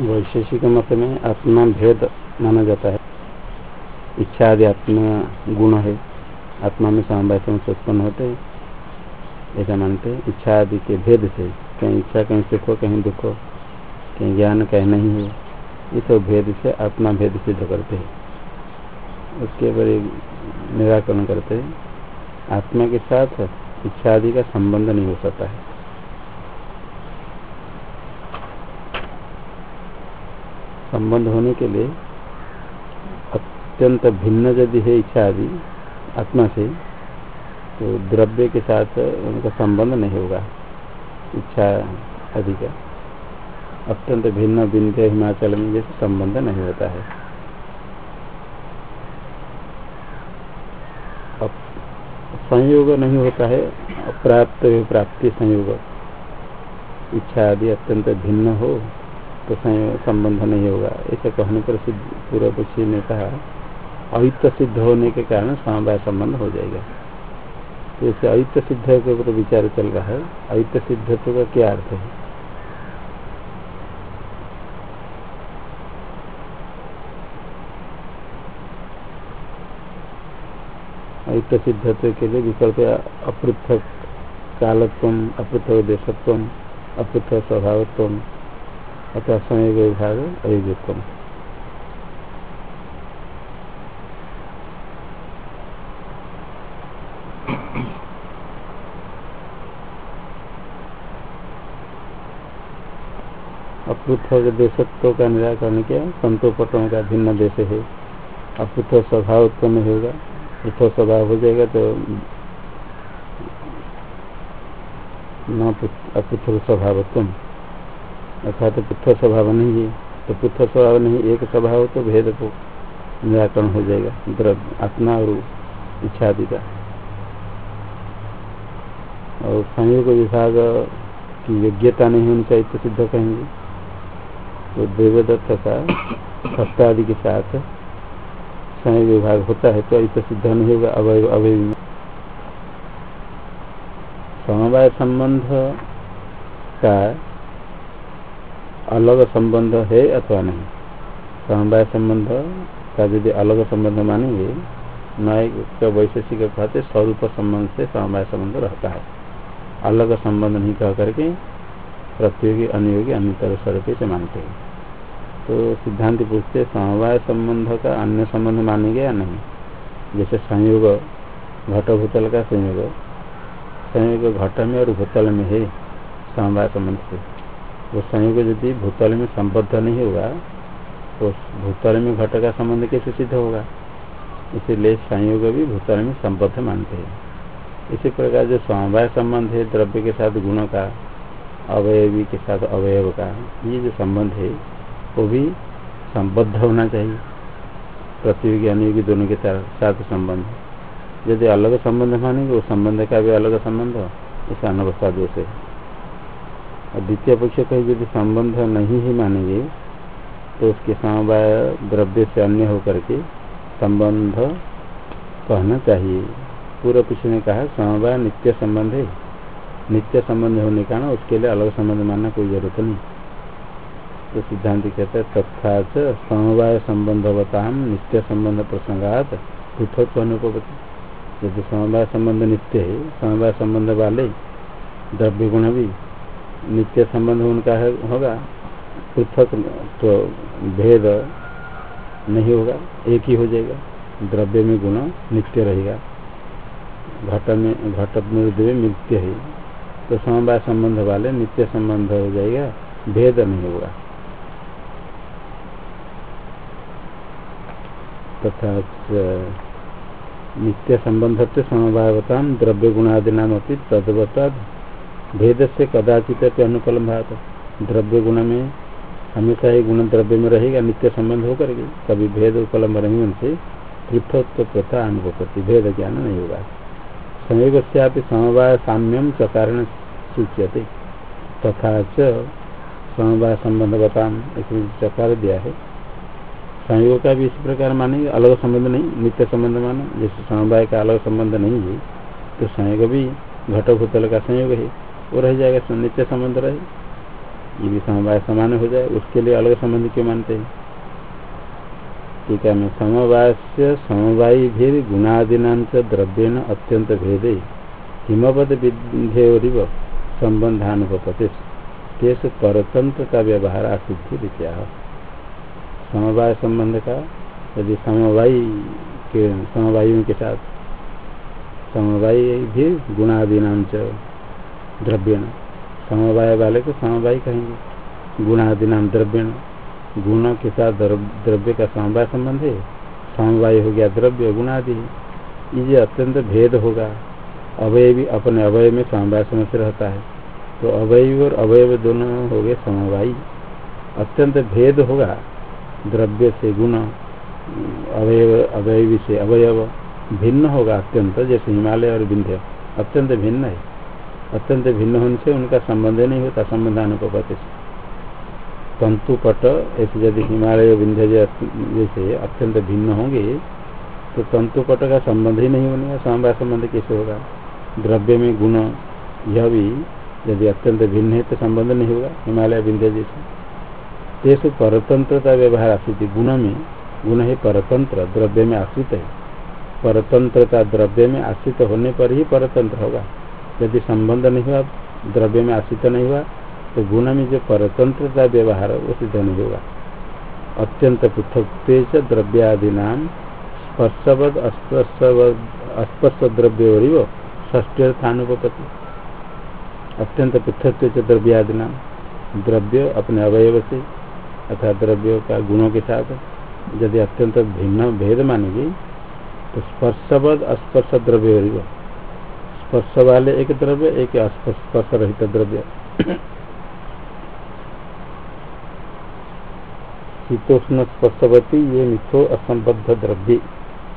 वैशेषिक मत में आत्मा भेद माना जाता है। इच्छा आदि आत्मा गुण है। आत्मा में समवाय से उत्पन्न होते ऐसा मानते इच्छा आदि के भेद से, कहीं इच्छा, कहीं सुख हो कहीं दुख हो कहीं ज्ञान, कहीं नहीं हो। ये सब भेद से, आत्मा भेद सिद्ध करते हैं। उसके ऊपर निराकरण करते हैं। आत्मा के साथ इच्छा आदि का संबंध नहीं हो सकता है। संबंध होने के लिए अत्यंत भिन्न यदि है इच्छा आदि, आत्मा से तो द्रव्य के साथ उनका संबंध नहीं होगा। इच्छा आदि का अत्यंत भिन्न विंध्य हिमाचल में जैसे संबंध नहीं होता है। संयोग नहीं होता है प्राप्त प्राप्ति संयोग। इच्छा आदि अत्यंत भिन्न हो तो संबंध नहीं होगा। ऐसे कहने पर पूर्व पक्षी ने कहा अयुक्त सिद्ध होने के कारण समवाय संबंध हो जाएगा। तो इसे अयुक्त सिद्ध के ऊपर विचार चल रहा है। अयुक्त सिद्धत्व का क्या अर्थ है? अयुक्त सिद्धत्व के लिए विकल्प अपृथक कालत्व अपृथक देशत्व अपृथक स्वभावत्व अथवा संयोग विभाग अयोग्यत्व अपृथक देशत्व का निराकरण किया संतोपटों का भिन्न देश है। अपृथक स्वभाव उत्पन्न होगा पृथक स्वभाव हो जाएगा तो न अपृथक स्वभावत्व अर्थात तो पुत्र स्वभाव नहीं है तो पुत्र स्वभाव नहीं, एक स्वभाव तो भेद को निराकरण हो जाएगा, द्रव्य, आत्मा और इच्छा आदि का। और संयोग विभाग की योग्यता नहीं होनी चाहिए तो सिद्ध कहेंगे। तो देवदत्त का सत्ता आदि के साथ संयोग विभाग होता है तो ऐसा सिद्ध नहीं होगा अवय अवय समवाय संबंध का अलग संबंध है अथवा नहीं? समवाय संबंध का यदि अलग संबंध मानेंगे न्यायिक वैशेषिक कहते स्वरूप संबंध से समवाय संबंध रहता है। अलग संबंध नहीं कह करके प्रतियोगी अनुयोगी अन्य स्वरूप से मानते हैं। तो सिद्धांत पूछते समवाय संबंध का अन्य संबंध मानेंगे या नहीं? जैसे संयोग घट भूतल का संयोग। संयोग, घट में और भूतल में है समवाय संबंध से। वो संयोग यदि भूतल में संबद्ध नहीं होगा तो भूतल में घट का संबंध कैसे सिद्ध होगा? इसीलिए संयोग भी भूतल में संबद्ध मानते हैं। इसी प्रकार जो समवाय संबंध है, द्रव्य के साथ गुणों का, अवयवी के साथ अवयव का, ये जो संबंध है, वो भी संबद्ध होना चाहिए। प्रतियोगी, अनुयोगी दोनों के साथ संबंध। यदि अलग संबंध मानेंगे, वो संबंध का भी अलग संबंध हो, ऐसा अनवस्था दोष है। और द्वितीय पक्ष कहीं यदि संबंध नहीं ही मानेंगे तो उसके समवाय द्रव्य से अन्य होकर के संबंध कहना चाहिए। पूर्व पक्ष ने कहा, समवाय नित्य संबंध है। नित्य संबंध होने का ना उसके लिए अलग संबंध मानना कोई ज़रूरत नहीं। तो सिद्धांत कहते हैं, तथा समवाय संबंधवता नित्य संबंध प्रसंगात पृथक होने को बता यदि समवाय संबंध नित्य है, समवाय संबंध वाले द्रव्य गुण भी नित्य संबंध उनका है, होगा। पृथक तो भेद नहीं होगा, एक ही हो जाएगा। द्रव्य में गुण नित्य रहेगा। घट में घट में द्रव्य नित्य है। तो समवाय संबंध वाले नित्य संबंध हो जाएगा, भेद नहीं होगा। तथा नित्य संबंध से समवायता द्रव्य गुणादि नाम तदवता भेद से कदाचित अनुकूल भात। द्रव्य गुण में हमेशा ही गुण द्रव्य में रहेगा, नित्य संबंध होकर के। कभी भेद उपलम्ब नहीं उनसे पृथत्व प्रथा अनुभवती भेद ज्ञान नहीं होगा। संयोग से समवाय साम्यम चकारण सूच्यते। तथा च समवाय एक चकार दिया है। संयोग का भी इसी प्रकार मानेंगे। अलग संबंध नहीं, नित्य संबंध मानो। जैसे समवाय का अलग संबंध नहीं है तो संयोग भी घट भूतल का संयोग है। वो रह जाएगा नित्य संबंध रहे। ये भी समवाय समान हो जाए, उसके लिए अलग संबंध क्यों मानते हैं? ठीक है, मैं समवाय से समवायी भी गुणादीना द्रव्यन अत्यंत भेदे। हिमवत विधेयरिव संबंधानुपति तेज परतंत्र का व्यवहार असिद्धि विद्या। समवाय संबंध का, यदि समवायी के समवायु के साथ, समवाय भी गुणादीना द्रव्य समवाय वाले को समवाय कहेंगे। गुणादि नाम द्रव्य गुण के साथ द्रव्य का समवाय संबंध है। समवाय हो गया द्रव्य, गुणादि। ये अत्यंत भेद होगा। अवय भी अपने अवय में समवाय समझ रहता है। तो अवय और अवयव दोनों हो गए समवायी। अत्यंत भेद होगा। द्रव्य से गुण अवयव अवयवी से अवयव भिन्न होगा अत्यंत। जैसे हिमालय और विंध्य, अत्यंत भिन्न है। अत्यंत भिन्न होने से उनका संबंध नहीं होता संबंधानुपति से। तंतु पट, ऐसे यदि हिमालय विंध्य जैसे अत्यंत भिन्न होंगे तो तंतु पट का संबंध ही नहीं होने समवाय संबंध कैसे होगा? द्रव्य में गुण, यह भी यदि अत्यंत भिन्न है तो संबंध नहीं होगा, हिमालय विंध्य जैसे। तेसु परतंत्रता व्यवहार आश्रित गुण में, गुण है परतंत्र, द्रव्य में आश्रित है। परतंत्रता द्रव्य में आश्रित होने पर ही परतंत्र होगा। यदि संबंध नहीं हुआ, द्रव्य में आश्रित नहीं हुआ तो गुण में जो परतंत्रता व्यवहार वो सिद्ध नहीं होगा। अत्यंत पृथक द्रव्यादि नाम स्पर्शवद अस्पर्श द्रव्य ष्टर्थानुपति अत्यंत पृथक द्रव्यादि नाम द्रव्य अपने अवयव से, अर्थात द्रव्य का गुणों के साथ। यदि अत्यंत भिन्न भेद मानेगी तो स्पर्शवद अस्पर्श द्रव्य स्पर्श वाले एक द्रव्य, एक स्पर्श रहित द्रव्य। शीतोष्ण स्पर्शवती ये मिथो असंबद्ध द्रव्य,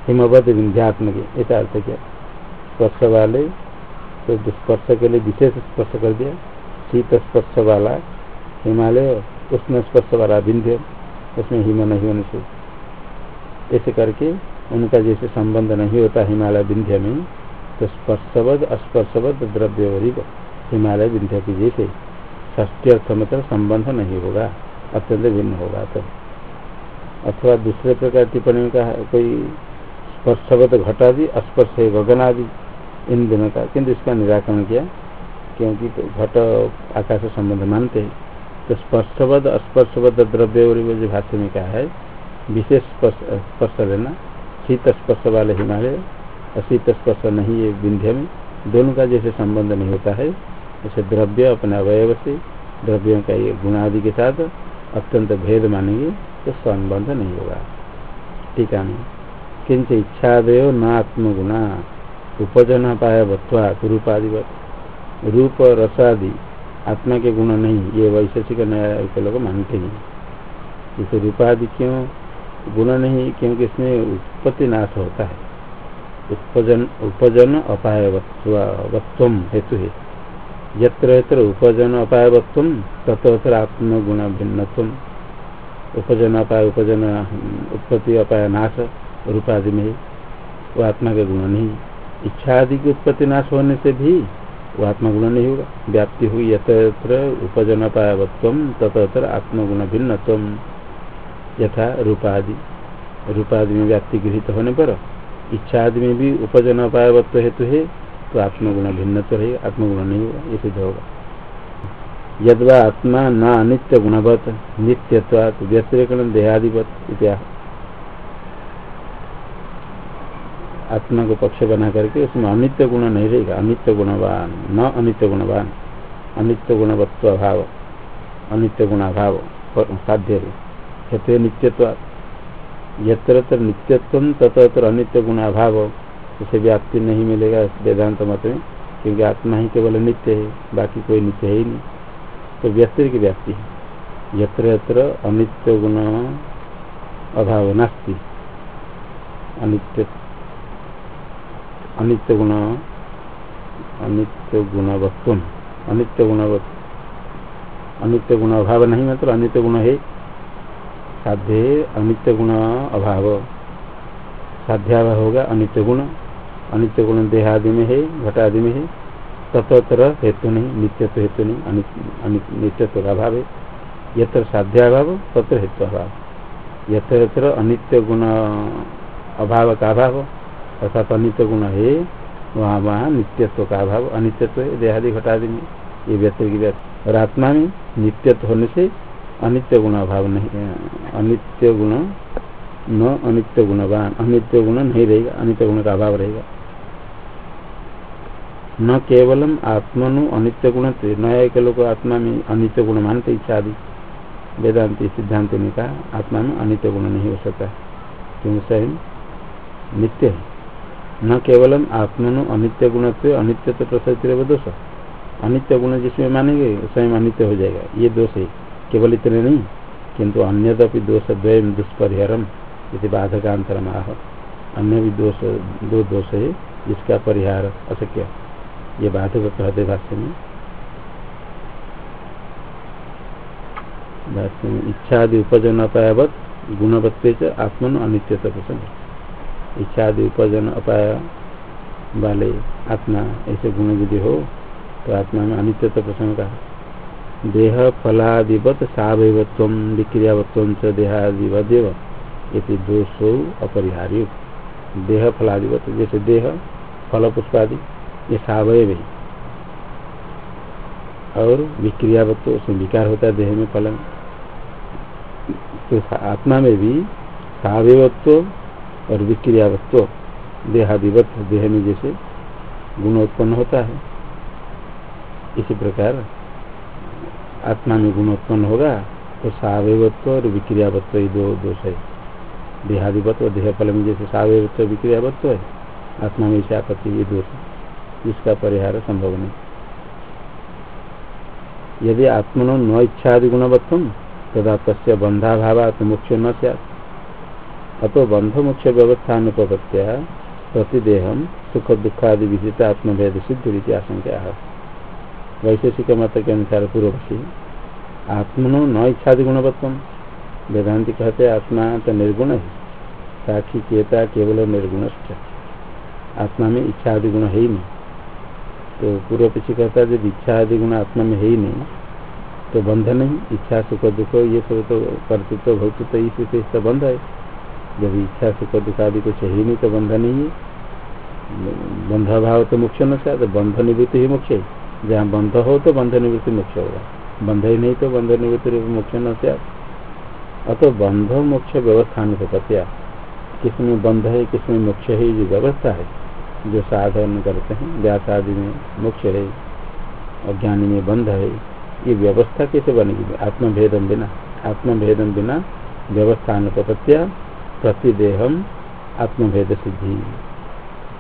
हिमवद विंध्यात्म के ऐसा अर्थ क्या। स्पर्श वाले तो स्पर्श के लिए विशेष स्पर्श कर दिया, शीत स्पर्श वाला, हिमालय, उष्ण स्पर्श वाला विंध्य, उसमें हिम नहीं होने से। ऐसे करके उनका जैसे संबंध नहीं होता हिमालय विंध्य में तो स्पर्शवद, अस्पर्शवद द्रव्य हिमालय विंध्य की जैसे ष्टी अर्थ मतलब संबंध नहीं होगा, अत्यंत भिन्न होगा तो। अथवा दूसरे प्रकार टिप्पणी का कोई स्पर्शवत घटादि, अस्पर्श है गगनादि, इन दिनों का, किंतु इसका निराकरण किया, क्योंकि तो घट आकाश संबंध मानते हैं। तो स्पर्शवद, अस्पर्शवद द्रव्य और जो भाष्य में कहा है, विशेष स्पर्श लेना, शीत स्पर्श वाले हिमालय शीत स्पर्श नहीं है विंध्य में। दोनों का जैसे संबंध नहीं होता है, जैसे द्रव्य अपने अवयव से द्रव्यों का ये गुणादि के साथ अत्यंत भेद मानेंगे तो संबंध नहीं होगा। ठीक है किंच इच्छादय न आत्मगुणा उपजन पाया बत्वा रूपादिवत रूप रसादि, आत्मा के गुण नहीं, ये वैशेषिक न्याय के लोग मानते हैं। इसे रूपादि क्यों? गुण नहीं, क्योंकि इसमें उत्पत्ति नाश होता है। उपजन उपजन अपायवत्व हेतु है यत्र यत्र उपजन अपायवत्व, तत्र आत्मगुण भिन्नत्व उपजन अपाय, उपजन, उत्पत्ति अपाय नाश रूपादि में वो आत्मा के गुण नहीं। इच्छा आदि की उत्पत्ति नाश होने से भी वो आत्मगुण नहीं होगा। व्याप्ति हुई यत्र उपजन अपायवत्व, तत्र आत्मगुण भिन्नत्व यथा रूपादि। रूपादि में व्याप्ति गृहित होने पर इच्छा आदि में भी उपजन अपायवत्व हेतु है तो आत्मगुण भिन्न तो रहेगा आत्मगुण नहीं होगा ये सिद्ध होगा। यदवा आत्मा न अनित्य गुणवत, नित्यत्वात, व्यतिरिकण देहादिवत इत्या आत्मा को पक्ष बना करके उसमें अनित्य गुण नहीं रहेगा। अनित्य गुणवान, न अनित्य गुणवान। अनित्य गुणवत्व अभाव अनित्य गुणाभाव साध्य क्षेत्र नित्यत्व यत्र नित्यत्व तत्र अनित्य गुणाभाव उसे व्याप्ति नहीं मिलेगा वेदांत मत में, क्योंकि आत्मा ही केवल नित्य है, बाकी कोई नित्य है ही नहीं। तो व्यक्ति की व्याप्ति है। यत्र यत्र अनित्य गुण अभाव नास्ती। अनित्य अनित्य गुण अनित्य गुणवत्व अनित्य गुणवत्व अनित्य गुण अभाव नहीं मतलब अनित्य गुण है। साध्य अनित्य गुण अभाव। साध्याभाव होगा अनित्य गुण। अनित्य गुण देहादि में है, घटादि में है। तत्र हेतु नहीं, नित्यत्व हेतु नहीं नित्यत्व का अभाव है। यत्र साध्याभाव, तत्र हेतु अभाव। यत्र यत्र अनित्य गुण अभाव का अभाव। अर्थात अनित्य गुण है, वहाँ वहाँ नित्यत्व का अभाव, अनित्यत्व है, देहादि, घटादि में। ये व्यक्ति की व्यक्ति। और आत्मा में नित्यत्व होने से अनित्य गुण अभाव नहीं, अनित्य गुण न अनित्य गुणवान, अनित्य गुण नहीं रहेगा, अनित्य गुण का अभाव रहेगा। न केवलम आत्मनु अनित्य गुण नया के लोग आत्मा में अनित्य गुण मानते इच्छा आदि वेदांति सिद्धांत ने कहा आत्मा में अनित्य गुण नहीं हो सकता। क्योंकि स्वयं नित्य है। न केवलम आत्मनु अनित्य गुण अनित्य तो प्रसन्न दोष। अनित्य गुण जिसमें मानेंगे, स्वयं अनित्य हो जाएगा। ये दोष है। केवल इतने नहीं, किंतु अन्यदपि दोष द्वयम दुष्परिहरम इसे बाधकांतरम आह। अन्य भी दोष, दो दोष है जिसका परिहार अशक्य ये बाधक कहते भाष्य में। भाष्य में इच्छा आदि उपजन अपायवत गुणवत्ते आत्मन अनित्य प्रसंग इच्छा आदि उपजन अपाय वाले आत्मा ऐसे गुण यदि हो तो आत्मा में अनित्य प्रसंग का देह फलादिवत सवयत्व विक्रियावत्व देहादिवदेव। ये दोषो अपरिहार्य। देह फलादिवत जैसे देह फल पुष्पादि ये सवयव। और विक्रियावत्व, उसमें विकार होता है देह में फल तो आत्मा में भी सवयत्व और विक्रियावत्व, देहादिवत, देह में जैसे गुण उत्पन्न होता है। इसी प्रकार आत्मा में गुण उत्पन्न होगा तो सवयत्व और विक्रियावत्व ये दो दोष है। देहादिवत्व देह फल में जैसे सवयत्व विक्रियावत्व है, आत्मा में से आपत्ति ये दोष इसका परिहार संभव नहीं। यदि आत्मनो न इच्छा आदि गुणवत्व तदा तस्य बंधाभावात मुख्य न सैत बंध मुख्य व्यवस्था अनुपत्या प्रतिदेह सुख दुखादि विजित आत्मभेद सिद्ध आशंका है वैशेषिक मत के अनुसार पूर्वशी आत्मनो न इच्छादि गुणवत्व वेदांति कहते आत्मा तो निर्गुण है। साक्षी चेता केवल निर्गुण आत्मा में इच्छा आदि गुण है ही नहीं। तो पूर्व पीछे कहता है, जब इच्छा आदि गुण आत्मा में है ही नहीं तो बंध नहीं। इच्छा, सुख, दुख, ये सब तो कर्तृत्व भौतृत्व इसी से इसका बंध है। जब इच्छा, सुख, दुख आदि कुछ है ही नहीं तो बंध नहीं है। बंध भाव तो मुख्य न तो बंध निवृत्ति ही मुख्य है। जहाँ बंध हो तो बंध निवृत्ति मुख्य होगा। बंध ही नहीं तो बंध निवृत्ति रूप मुख्य न अतो बंध मोक्ष व्यवस्था अनुपत्या किसमें बंध है, किसमें मोक्ष है जो व्यवस्था है। जो साधन करते हैं, व्यास आदि में मोक्ष है, अज्ञानी में बंध है, ये व्यवस्था कैसे बनेगी? आत्मभेदम बिना। आत्मभेदम बिना व्यवस्था अनुपत्या प्रतिदेहम आत्मभेद सिद्धि।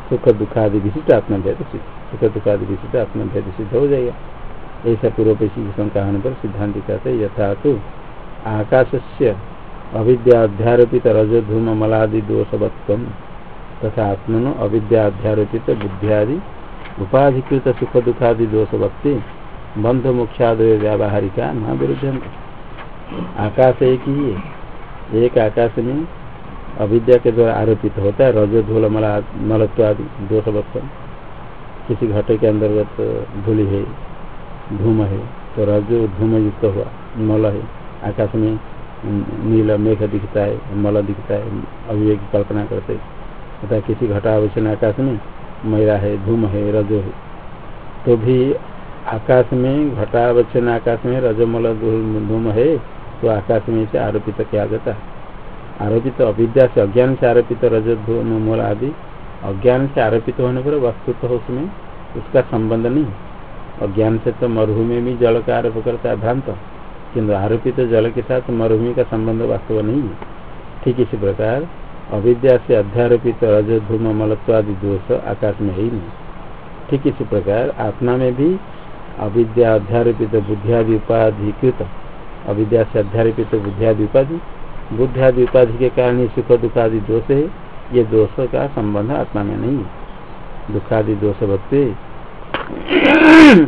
सुख दुखादि विशिष्ट आत्मभेद सिद्ध। सुख दुखादि विशिष्ट आत्मभेद सिद्ध हो जाएगा। ऐसा पूर्व पेशी शंका होने पर सिद्धांत कहते यथा तो आकाश से अविद्याध्यारोपित रजधूम मलादि दोषवत्व तथा आत्मनो अविद्याध्यारोपित बुद्धियादि उपाधिकृत सुख दुखादि दोषवत्ति बंध मुख्यादय व्यावहारिका न विरुद्ध आकाश एक ही है। एक आकाश में अविद्या के द्वारा आरोपित होता है रजो धूल मला मलत्व आदि दोषवत्व। किसी घटे के अंतर्गत धूलि है, धूम है तो रजो धूम युक्त हुआ, मल है, आकाश में नीला मेघ दिखता है, मल दिखता है अभिवेक कल्पना करते। तथा किसी घटावचन आकाश में मैरा है, धूम है, रजो है। तो भी आकाश में घटा घटावचन आकाश में रज रजमल धूम है तो आकाश में से आरोपित किया जाता है। आरोपित अविद्या से, अज्ञान से आरोपित रज, धूम, मल आदि अज्ञान से आरोपित होने पर वस्तु तो उसमें, उसका संबंध नहीं। अज्ञान से तो मरुभूमि में जल का आरोप करता है भ्रांत, किंतु आरोपित तो जल के साथ मरुभूमि का संबंध वास्तव नहीं है। ठीक इसी प्रकार, अविद्या से अध्यारोपित रज, धूम मलत्वादि दोष आकाश में ही नहीं। ठीक इसी प्रकार, आत्मा में भी अविद्या, अध्यारोपित बुद्धियादि उपाधिकृत, अविद्या से अध्यारोपित बुद्धियादि उपाधि बुद्धियादि उपाधि के कारण ही सुख दुखादि दोष है। ये दोष का संबंध आत्मा में नहीं। दुखादि दोष भक्ति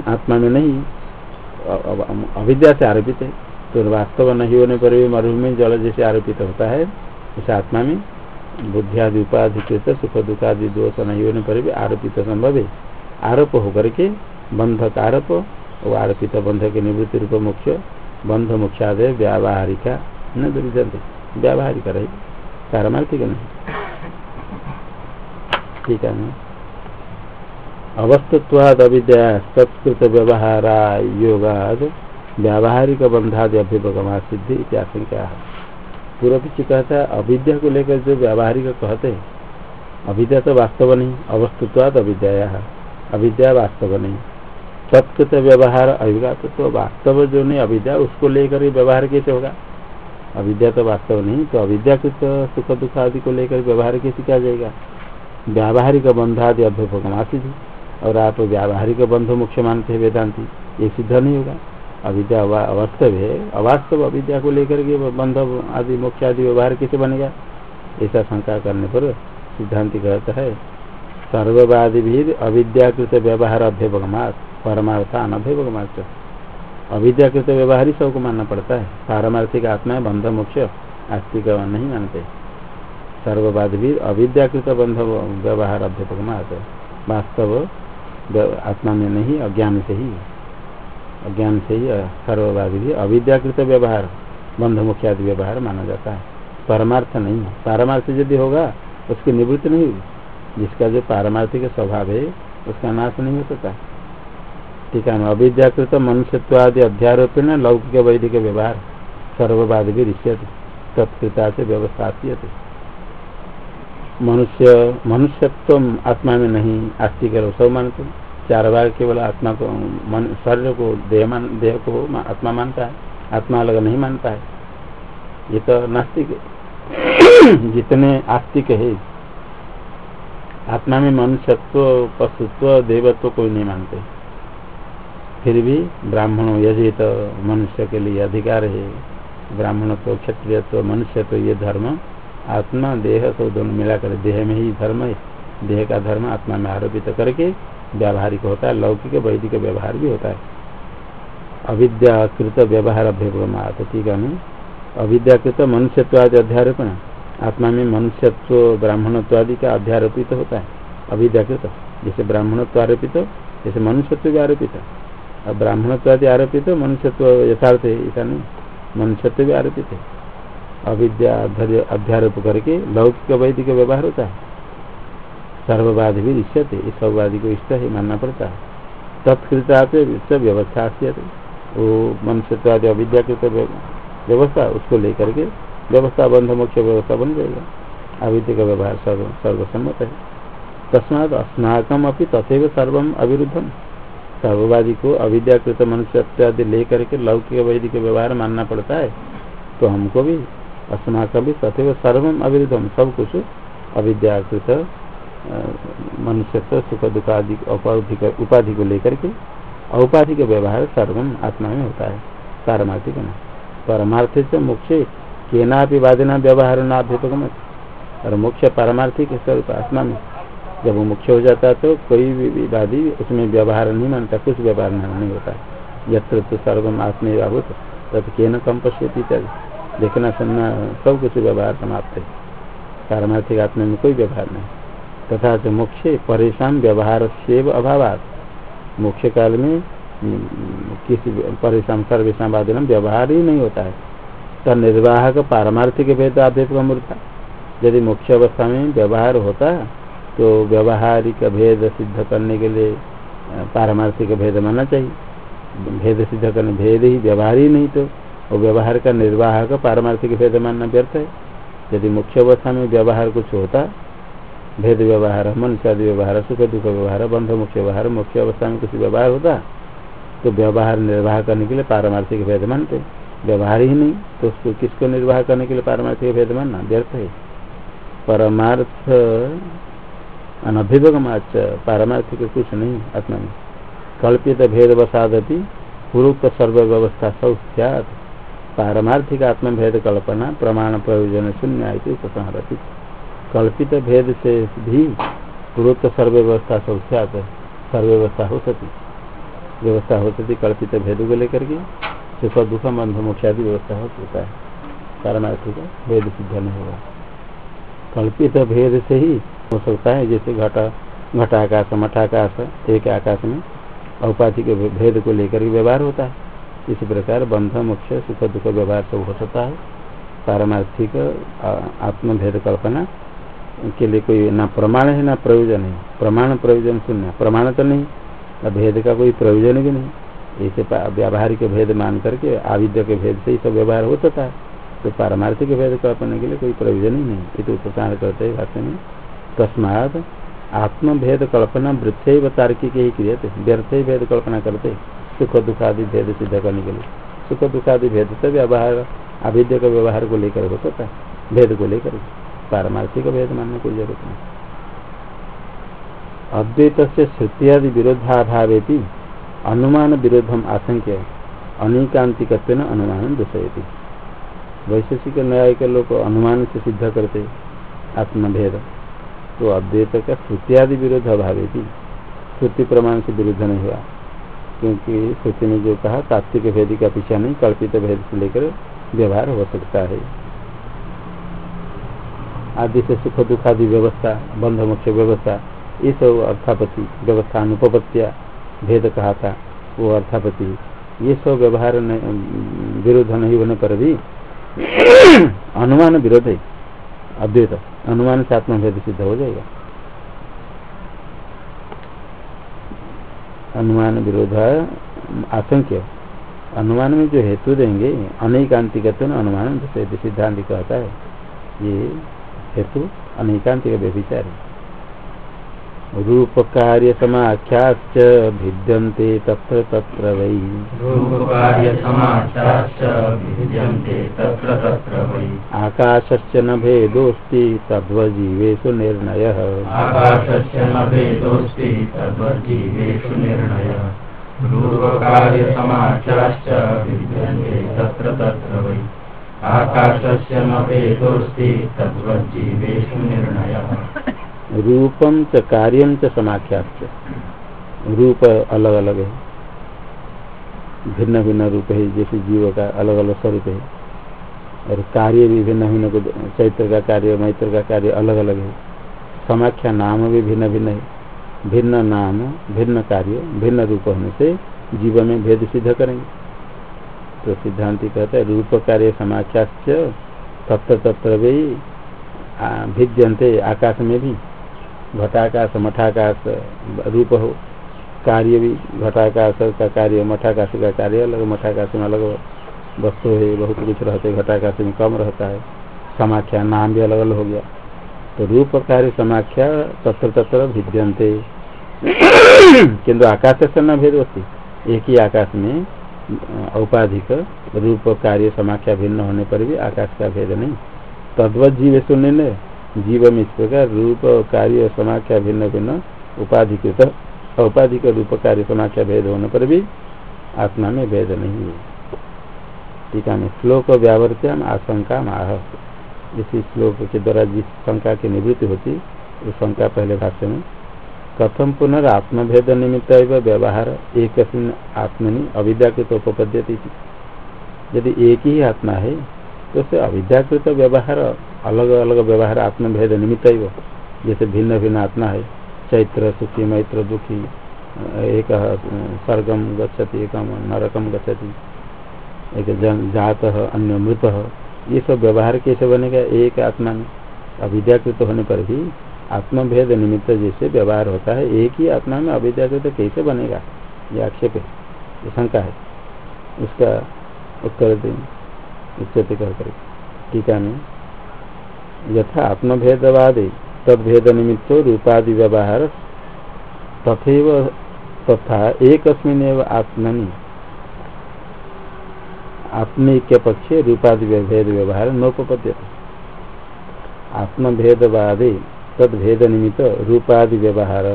आत्मा में नहीं। अविद्या से आरोपित है। तो वास्तव नहीं होने पर भी मरुभ में जल जैसे आरोपित होता है। इस आत्मा में बुद्धियादि, उपाधि सुख, दुखादि, दोष नहीं होने पर भी आरोपित संभव है। आरोप होकर के बंध आरोप और आरोपित बंध के निवृत्ति रूप मुख्य, बंध मुख्यादय, व्यावहारिका, न दुर्जनते। व्यावहारिका रही। पारमार्थिक नहीं ठीक है अवस्थत्वाद अविद्या, सत्कृत व्यवहार योगाद, व्यावहारिक बंधादि अभ्युपगमा सिद्धि इत्याशंका पूर्व पीछे कहता है अविद्या को लेकर जो व्यावहारिक कहते हैं, अविद्या तो वास्तव नहीं, अवस्तुत्वाद अविद्या अविद्या वास्तव नहीं। सत्कृत व्यवहार अभिघात तो वास्तव जो नहीं, अविद्या उसको लेकर व्यवहार कैसे होगा? अविद्या तो वास्तव नहीं तो अविद्याकृत सुख दुख आदि को लेकर व्यवहार कैसे किया जाएगा? व्यावहारिक बंधादि अभ्युपगमा सिद्धि और आप व्यावहारिक बंध मुख्य मानते हैं वेदांति, ये सिद्ध नहीं होगा। अविद्या अवास्तव है। अवास्तव अविद्या को लेकर के बंध आदि मुख्य आदि व्यवहार कैसे बनेगा? ऐसा शंका करने पर सिद्धांति कहता है सर्ववादी भी अविद्याकृत व्यवहार अभ्यवगमात परमार्थान अभ्यवगमात अविद्याकृत व्यवहार ही सबको मानना पड़ता है। पारमार्थिक आत्मा है बंध मुख्य आस्तिक नहीं मानते। सर्ववाद भी अविद्याकृत बंध व्यवहार अभ्यपगमात वास्तव आत्मा में नहीं, अज्ञान से ही। अज्ञान से ही सर्ववादी भी अविद्याकृत व्यवहार, बंध मुख्य आदि व्यवहार माना जाता है। परमार्थ नहीं है। पारमार्थ यदि होगा, उसकी निवृत्ति नहीं होगी जिसका जो पारमार्थिक स्वभाव है, उसका नाश नहीं हो सकता। ठीक है अविद्याकृत मनुष्यत्वादि अध्यारोपण लौकिक वैदिक व्यवहार सर्ववाद भी ऋष्य तत्कृता से व्यवस्था मनुष्य मनुष्यत्व आत्मा में नहीं, आस्तिक सब मानते चार बार केवल आत्मा को मन, शरीर को देह मान, देह को आत्मा मानता है, आत्मा अलग नहीं मानता है। ये तो नास्तिक जितने आस्तिक है, आत्मा में मनुष्यत्व, पशुत्व, देवत्व कोई नहीं मानते। फिर भी ब्राह्मण यदि तो मनुष्य के लिए अधिकार है। ब्राह्मण तो क्षत्रिय तो मनुष्य तो ये धर्म, आत्मा, देह तो दोनों मिलाकर देह में ही धर्म है। देह का धर्म आत्मा में आरोपित करके व्यावहारिक होता है, लौकिक, वैदिक व्यवहार भी होता है। अविद्याकृत व्यवहार अभ्युपमात ठीक है अविद्याकृत मनुष्यत्वादि अध्यारोपण, आत्मा में मनुष्यत्व ब्राह्मणत्व आदि का अध्यारोपित होता है। अविद्याकृत जैसे ब्राह्मणत्व आरोपित जैसे मनुष्यत्व भी आरोपित अब ब्राह्मणत्व आदि आरोपित मनुष्यत्व यथार्थ है, ऐसा नहीं। मनुष्यत्व भी आरोपित है। अविद्या अध्यारोप करके लौकिक वैदिक व्यवहार होता है। सर्ववाद भी इष्यते इस सर्ववादी को इष्ट ही, मानना पड़ता है। तत्कृता से व्यवस्था वो मनुष्यवादी अविद्याकृत व्यवस्था, उसको लेकर के व्यवस्था बंध मुख्य व्यवस्था बन जाएगा। अविद्य का व्यवहार सर्वसम्मत है। तस्मात अस्नाकम अपनी तथे सर्वम अविरुद्धम। सर्ववादी को अविद्याकृत मनुष्य लेकर के लौकिक वैदिक व्यवहार मानना पड़ता है तो हमको भी अस्नाकम भी तथे सर्वम अविरुद्धम सब कुछ अविद्याकृत मनुष्य तो सुख दुख आदि उपाधि को लेकर के औपाधिक व्यवहार सर्वम आत्मा में होता है, पारमार्थिक न। परमार्थ से मुख्य केना भी वादिना व्यवहार नाभ्युपगम और मुख्य पारमार्थिक स्वरूप आत्मा में। जब वो मुख्य हो जाता है तो कोई भी वादी उसमें व्यवहार नहीं मानता, कुछ व्यवहार नहीं होता। यत्र तो सर्वम आत्मे बाबूत तब के न कम पश्यती देखना, सुनना, सब कुछ व्यवहार समाप्त है। पारमार्थिक आत्मा में कोई व्यवहार नहीं। तथा जो मुख्य परेशान व्यवहार से अभाव मुख्य काल में किसी परेशान सर्वेशा वादन व्यवहार ही नहीं होता है। तो निर्वाह का पारमार्थिक भेद आध्यात्मिक मूर्ता। यदि मुख्य अवस्था में व्यवहार होता तो व्यवहारिक भेद सिद्ध करने के लिए पारमार्थिक भेद मानना चाहिए। भेद सिद्ध करने, भेद ही व्यवहार ही नहीं तो वो व्यवहार का निर्वाह का पारमार्थिक भेद मानना व्यर्थ है। यदि मुख्य अवस्था में व्यवहार कुछ होता, भेद व्यवहार मनुष्य आदि व्यवहार, सुख दुख व्यवहार, बंध मुख्य व्यवहार, मुख्य अवस्था में कुछ व्यवहार होता तो व्यवहार निर्वाह करने के लिए पारमार्थिक भेद मानते। व्यवहार ही नहीं तो उसको किसको निर्वाह करने के लिए पारमार्थिक भेद मानना व्यर्थ है? परमार्थ अनभिभगमाच पारमार्थिक कुछ नहीं, आत्मा में कल्पित भेद वसादी पूर्वोक्त सर्व व्यवस्था सौख्यात पारमार्थिक आत्म भेद कल्पना प्रमाण प्रयोजन शून्य उपसंहरती। कल्पित भेद से भी पूर्वोत्तर सर्व्यवस्था सौख्यात सर्व्यवस्था हो सकती व्यवस्था हो सकती कल्पित भेद को लेकर के, सुख, दुख बंध मोक्षादि व्यवस्था हो सकता है। पारमार्थिक भेद सिद्ध नहीं होगा। कल्पित भेद से ही हो सकता है, जैसे घटा घटा घटाकाश मठाकाश एक आकाश में औपाधि के भेद को लेकर के व्यवहार होता है। इसी प्रकार बंध, मोक्ष, सुख, दुख व्यवहार सब हो सकता है। पारमार्थिक आत्मभेद कल्पना के लिए कोई ना प्रमाण है, ना प्रयोजन है। प्रमाण, प्रयोजन शून्य प्रमाण तो नहीं भेद का कोई प्रयोजन भी नहीं। ऐसे व्यावहारिक भेद मान करके, आविद्य के भेद से ही सब व्यवहार हो सकता है। तो पारमार्थिक भेद कल्पना के लिए कोई प्रयोजन ही नहीं। ये तो उपचार करते हैं भाष्य में तस्मात आत्मभेद कल्पना वृत्थ व तार्किक ही क्रिय थे व्यर्थ ही भेद कल्पना करते सुख दुखादि भेद सिद्ध करने के लिए। सुख दुखादि भेद से व्यवहार अविद्य का व्यवहार को लेकर हो सकता भेद को लेकर। पारमार्थिक भेद मानने कोई ज़रूरत नहीं। अद्वैत से श्रुतियादि विरोधाभावे अनुमान विरोधम आशंक्य अनिकांतिक अनुमान दूषयती वैशेषिक न्याय के लोग अनुमान से सिद्ध करते, आत्मभेद। तो अद्वैत का श्रुतियादि विरोध अभावे श्रुति प्रमाण से विरुद्ध नहीं हुआ। क्योंकि श्रुति ने जो कहा, तात्विक भेद का पीछा नहीं, कल्पित भेद से लेकर व्यवहार हो सकता है। आदि से सुख दुख आदि व्यवस्था, बंध मुख्य व्यवस्था, ये सब अर्थापति व्यवस्था अनुपत्या भेद कहा था, वो अर्थापति ये सब व्यवहार विरोध नहीं होने पर भी अनुमान विरोध है। अद्वैत। अनुमान से आत्मभेद सिद्ध हो जाएगा। अनुमान विरोध, आशंक्य। अनुमान में जो हेतु देंगे अनेकांतिक अनुमान सिद्धांत कहता है, ये हेतु अनेकांतिक व्यभिचार है। रूप कार्य समाख्याश्च भिद्यन्ते तत्र तत्र वै। आकाशस्य न भेदोऽस्ति तद्वजीवेषु निर्णयः। आकाशस्य न भेदोऽस्ति तद्वजीवेषु निर्णयः। रूपकार्यसमाख्याश्च भिद्यन्ते तत्र तत्र वै। आकाशस्य न भेदोऽस्ति तद्वजीवेषु निर्णयः। रूपम च कार्यम च समाख्याच रूप अलग अलग है। भिन्न भिन्न रूप है, जैसे जीव का अलग अलग स्वरूप है। और कार्य भी भिन्न भिन्न चैत्र का कार्य, मैत्र का कार्य अलग अलग है। समाख्या नाम भी भिन्न भिन्न है। भिन्न नाम, भिन्न कार्य, भिन्न रूप होने से जीव में भेद सिद्ध करेंगे। तो सिद्धांति कहते हैं, रूप कार्य समाख्या तत्र तत्र भी भिद्यंते आकाश में भी। घटाकाश, मठाकाश, रूप हो। कार्य भी घटाकाश का कार्य, मठाकाश का कार्य अलग, मठाकाश में अलग वस्तु है, बहुत कुछ रहते, घटाकाश में कम रहता है। समाख्या, नाम भी अलग अलग हो गया। तो रूप कार्य समाख्या तत्र तत्र भिद्यंते किंतु आकाश से न भेद होती। एक ही आकाश में औपाधिक रूप कार्य समाख्या भिन्न होने पर भी आकाश का भेद नहीं। तद्वत जीव सुनने जीव इस प्रकार रूप कार्य समाख्या भिन्न भिन्न उपाधिकृत, औपाधिक रूप कार्य समाख्या भेद होने पर भी आत्मा में भेद नहीं है। टीका में श्लोक व्यावर्त्याम आशंका माह। इसी श्लोक के द्वारा जिस शंका की निवृत्ति होती, उस शंका पहले भाष्य में, कथम पुनर्आत्मभेद निमित्त व्यवहार एक आत्मनि अविद्याकृत उपपद्यति यदि एक ही आत्मा है तो उसे अविद्याकृत व्यवहार अलग अलग व्यवहार आत्मभेद निमित्त ही वो जैसे भिन्न भिन्न आत्मा है, चैत्र सुखी, मैत्र दुखी, एक स्वर्गम गच्छति एक नरकम गच्छति, एक जन, जात अन्य मृत ये सब व्यवहार कैसे बनेगा? एक आत्मा में अविद्याकृत होने पर भी आत्मभेद निमित्त जैसे व्यवहार होता है, एक ही आत्मा में अविद्याकृत कैसे बनेगा? ये आक्षेप है, ये शंका है। उसका उत्तर दिन उच्चते कर टीका में यथा आत्मभेदवाद तदभेद निमित्त रूपादि व्यवहार तथैव तथा एक आत्मनि। आत्मिक पक्षे रूपादि भेद व्यवहार नोपद्य आत्मभेदवादे तदभेद निमित्त रूपादि व्यवहार।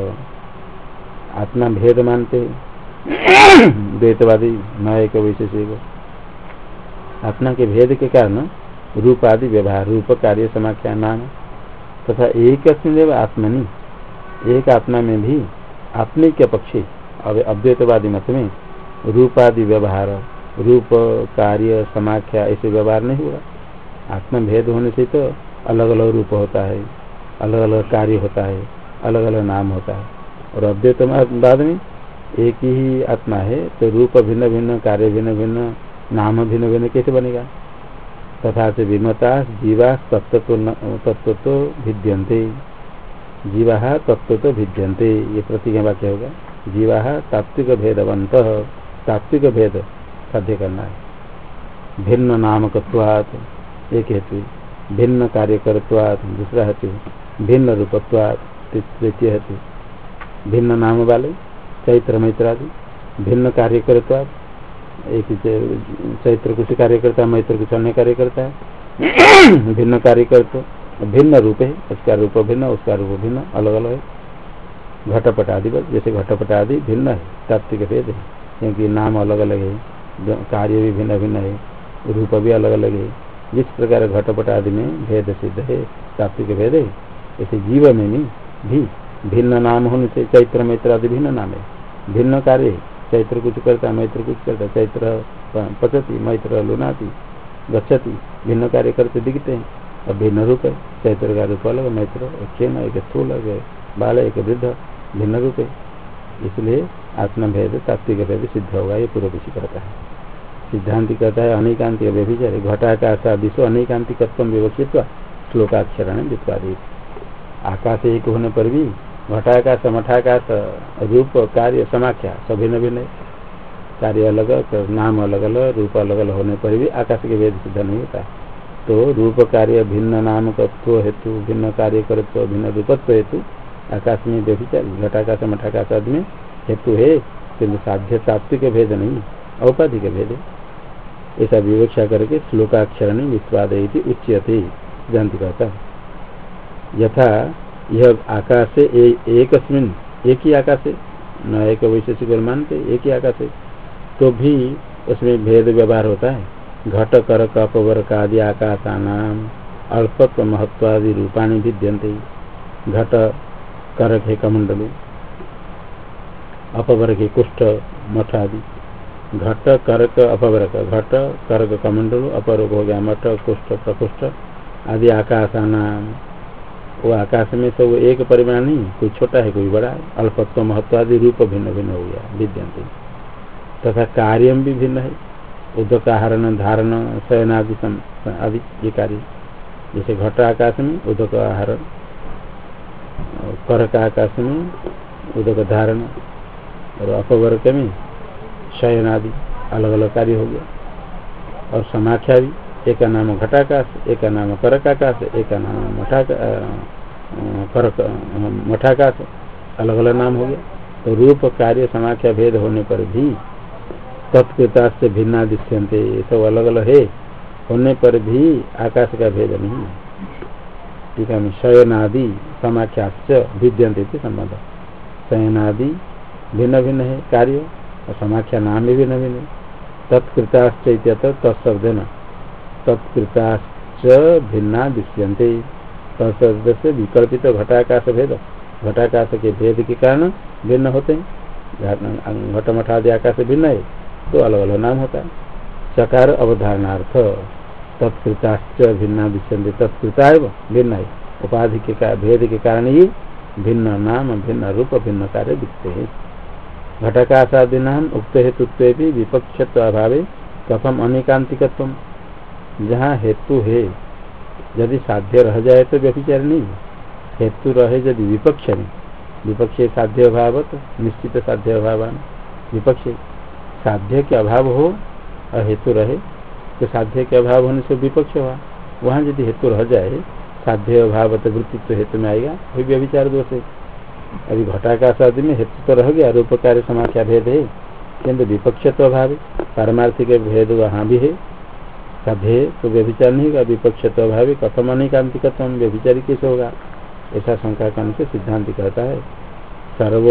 आत्मा भेद मानते। द्वैतवादी न एक वैशेषिक आत्मा के भेद के कारण रूप आदि व्यवहार, रूप कार्य समाख्या नाम। तथा एक आत्मनि। एक आत्मा में भी आत्मिक के पक्षी अद्वैतवादी मत में रूप आदि व्यवहार, रूप कार्य समाख्या, ऐसे व्यवहार नहीं हुआ। आत्मा भेद होने से तो अलग अलग रूप होता है अलग अलग कार्य होता है अलग अलग नाम होता है। और अद्वैतवाद में एक ही आत्मा है तो रूप भिन्न भिन्न कार्य भिन्न भिन्न नाम भिन्न भिन्न कैसे बनेगा? तथा से विमता जीवा तत्व तत्व तो भिद्यंते जीवा तत्व तो भिद्यंते ये प्रतिज्ञा वाक्य होगा। जीवा तात्विक भेदवंत तात्विक भेद साध्य करना है। भिन्न नामकत्वात् एक हेतु। भिन्न कार्यकर्त्वात् दूसरा हेतु। भिन्न रूपत्वात् तृतीय हेतु। भिन्न नाम वाले, चैत्र मैत्र आदि भिन्न कार्य करता एक चैत्र कुछ कार्य करता है मैत्र कुछ अन्य कार्य करता है। भिन्न कार्य करते भिन्न रूप है उसका रूप भिन्न उसका रूप भिन्न अलग अलग है। घटपट आदि जैसे घटपट आदि भिन्न है तात्विक भेद है क्योंकि नाम अलग अलग है कार्य भी भिन्न भिन्न है रूप भी अलग अलग है। जिस प्रकार घटपट आदि में भेद सिद्ध है तात्विक भेद है ऐसे जीव में भी भिन्न नाम होने से चैत्र मैत्र आदि भिन्न नाम है। भिन्न कार्य चैत्र कुछ करता मैत्र कुछ करता चैत्र पचती, मैत्र लुनाती गच्छती, भिन्न कार्य करते दिखते हैं और भिन्न रूप है, चैत्र का रूप अलग, मैत्र क्षेम एक स्थूल, एक बाल, एक वृद्ध, भिन्न रूप है। इसलिए आत्मा भेद तात्विक भेद सिद्ध होगा, ये पूर्व किसी करता है। सिद्धांत कहता है अनेकांतिक व्यभिचार, घटाकाश विश्व अनेकांतिकत्व व्यवस्थित श्लोकाक्षरण वित्वादित आकाश एक होने पर भी घटाकाश, मठाकाश, रूप, कार्य, समाख्या, सभी भिन्न। कार्य अलग, नाम अलग अलग रूप अलग अलग होने पर भी आकाश के वेद सिद्ध नहीं होता। तो रूप, कार्य, भिन्न नाम, तत्व, हेतु, भिन्न कार्य करत्व भिन्न रूपत्व, हेतु आकाश में व्यभिचार घटाकाश, मठाकाश आदि में हेतु है किन्तु साध्य तात्विक भेद नहीं, औपाधिक भेद। ऐसा विवक्षा करके श्लोकाक्षर विस्वाद उच्यते, जानती कहता यथा यह आकाश से एक एक ही आकाश है न एक वैशेषिक मानते एक ही आकाश। है तो भी उसमें भेद व्यवहार होता है। घट, कर अपवर्क आदि आकाशानाम, अल्पत्व महत्व आदि रूपाणी विद्यंते घट करक है कमंडलु अपवर्ग है कुष्ठ मठ आदि घट करक अपवर्ग। घट करक कमंडलु अपवर्ग हो गया मठ कुष्ठ, प्रकुष्ठ, आदि आकाशानाम। वो आकाश में सब एक परिमाण नहीं, कोई छोटा है, कोई बड़ा है। अल्पत्व महत्व आदि रूप भिन्न भिन्न हो गया, विद्यंत। तथा कार्य भी भिन्न है। उदक आहरण धारण शयन आदि आदि ये कार्य। जैसे घट आकाश में उदक आहरण कर का आकाश में उदक धारण और अपवर्ग में शयन आदि अलग अलग कार्य हो गया। और समाख्या भी। एक नाम घटाकाश, एक नाम करकाकाश एक नाम मठाकाश अलग अलग नाम हो गया। तो रूप, कार्य, समाख्या, भेद होने पर भी तत्कृता से भिन्ना दृश्यंते ये सब अलग अलग है। होने पर भी आकाश का भेद नहीं ठीक है शयनादि समाख्याश्च भिद्यंते संबंध। शयनादि भिन्न भिन्न है कार्य, और समाख्या नाम भी भिन्न भिन्न तत्कृताश्च तत्शब्द तत्कृताश्च भिन्ना दृश्यंते तत्शब्द से विकल्पित घटाकाश भेद घटाकाश के भेद के कारण भिन्न होते। हैं घटमठादि आकाश भिन्न है तो अलग अलग नाम होता। है चकार अवधारणार्थ तत्कृताश्च भिन्ना दृश्यंते तत्कृता है भिन्न है। उपाधि के भेद के कारण ही भिन्न नाम, भिन्न रूप, भिन्न कार्य दिखते हैं। घटकाशादि नाम उक्त विपक्षत्व अभावे कथम अनेकांतिकत्व जहाँ हेतु है, यदि साध्य रह जाए तो व्यभिचार नहीं। हेतु रहे यदि विपक्ष में विपक्ष साध्य अभाव तो निश्चित साध्य अभाव विपक्ष साध्य के अभाव हो और हेतु रहे तो साध्य के अभाव होने से विपक्ष हुआ। वहाँ यदि हेतु रह जाए, साध्य अभाव तो वृत्तित्व हेतु में आएगा, वही व्यभिचार दोष है। अभी घटाकाश आदि में हेतु तो रह गया रूप कार्य समाख्या भेद है किन्तु विपक्ष तो अभाव पारमार्थिक भेद वहाँ भी है। साधे तो व्यभिचार नहीं होगा, विपक्ष तो अभावी, कथम अनिकांति कथम व्यभिचारी कैसे होगा? ऐसा शंका करने से सिद्धांत कहता है। सर्व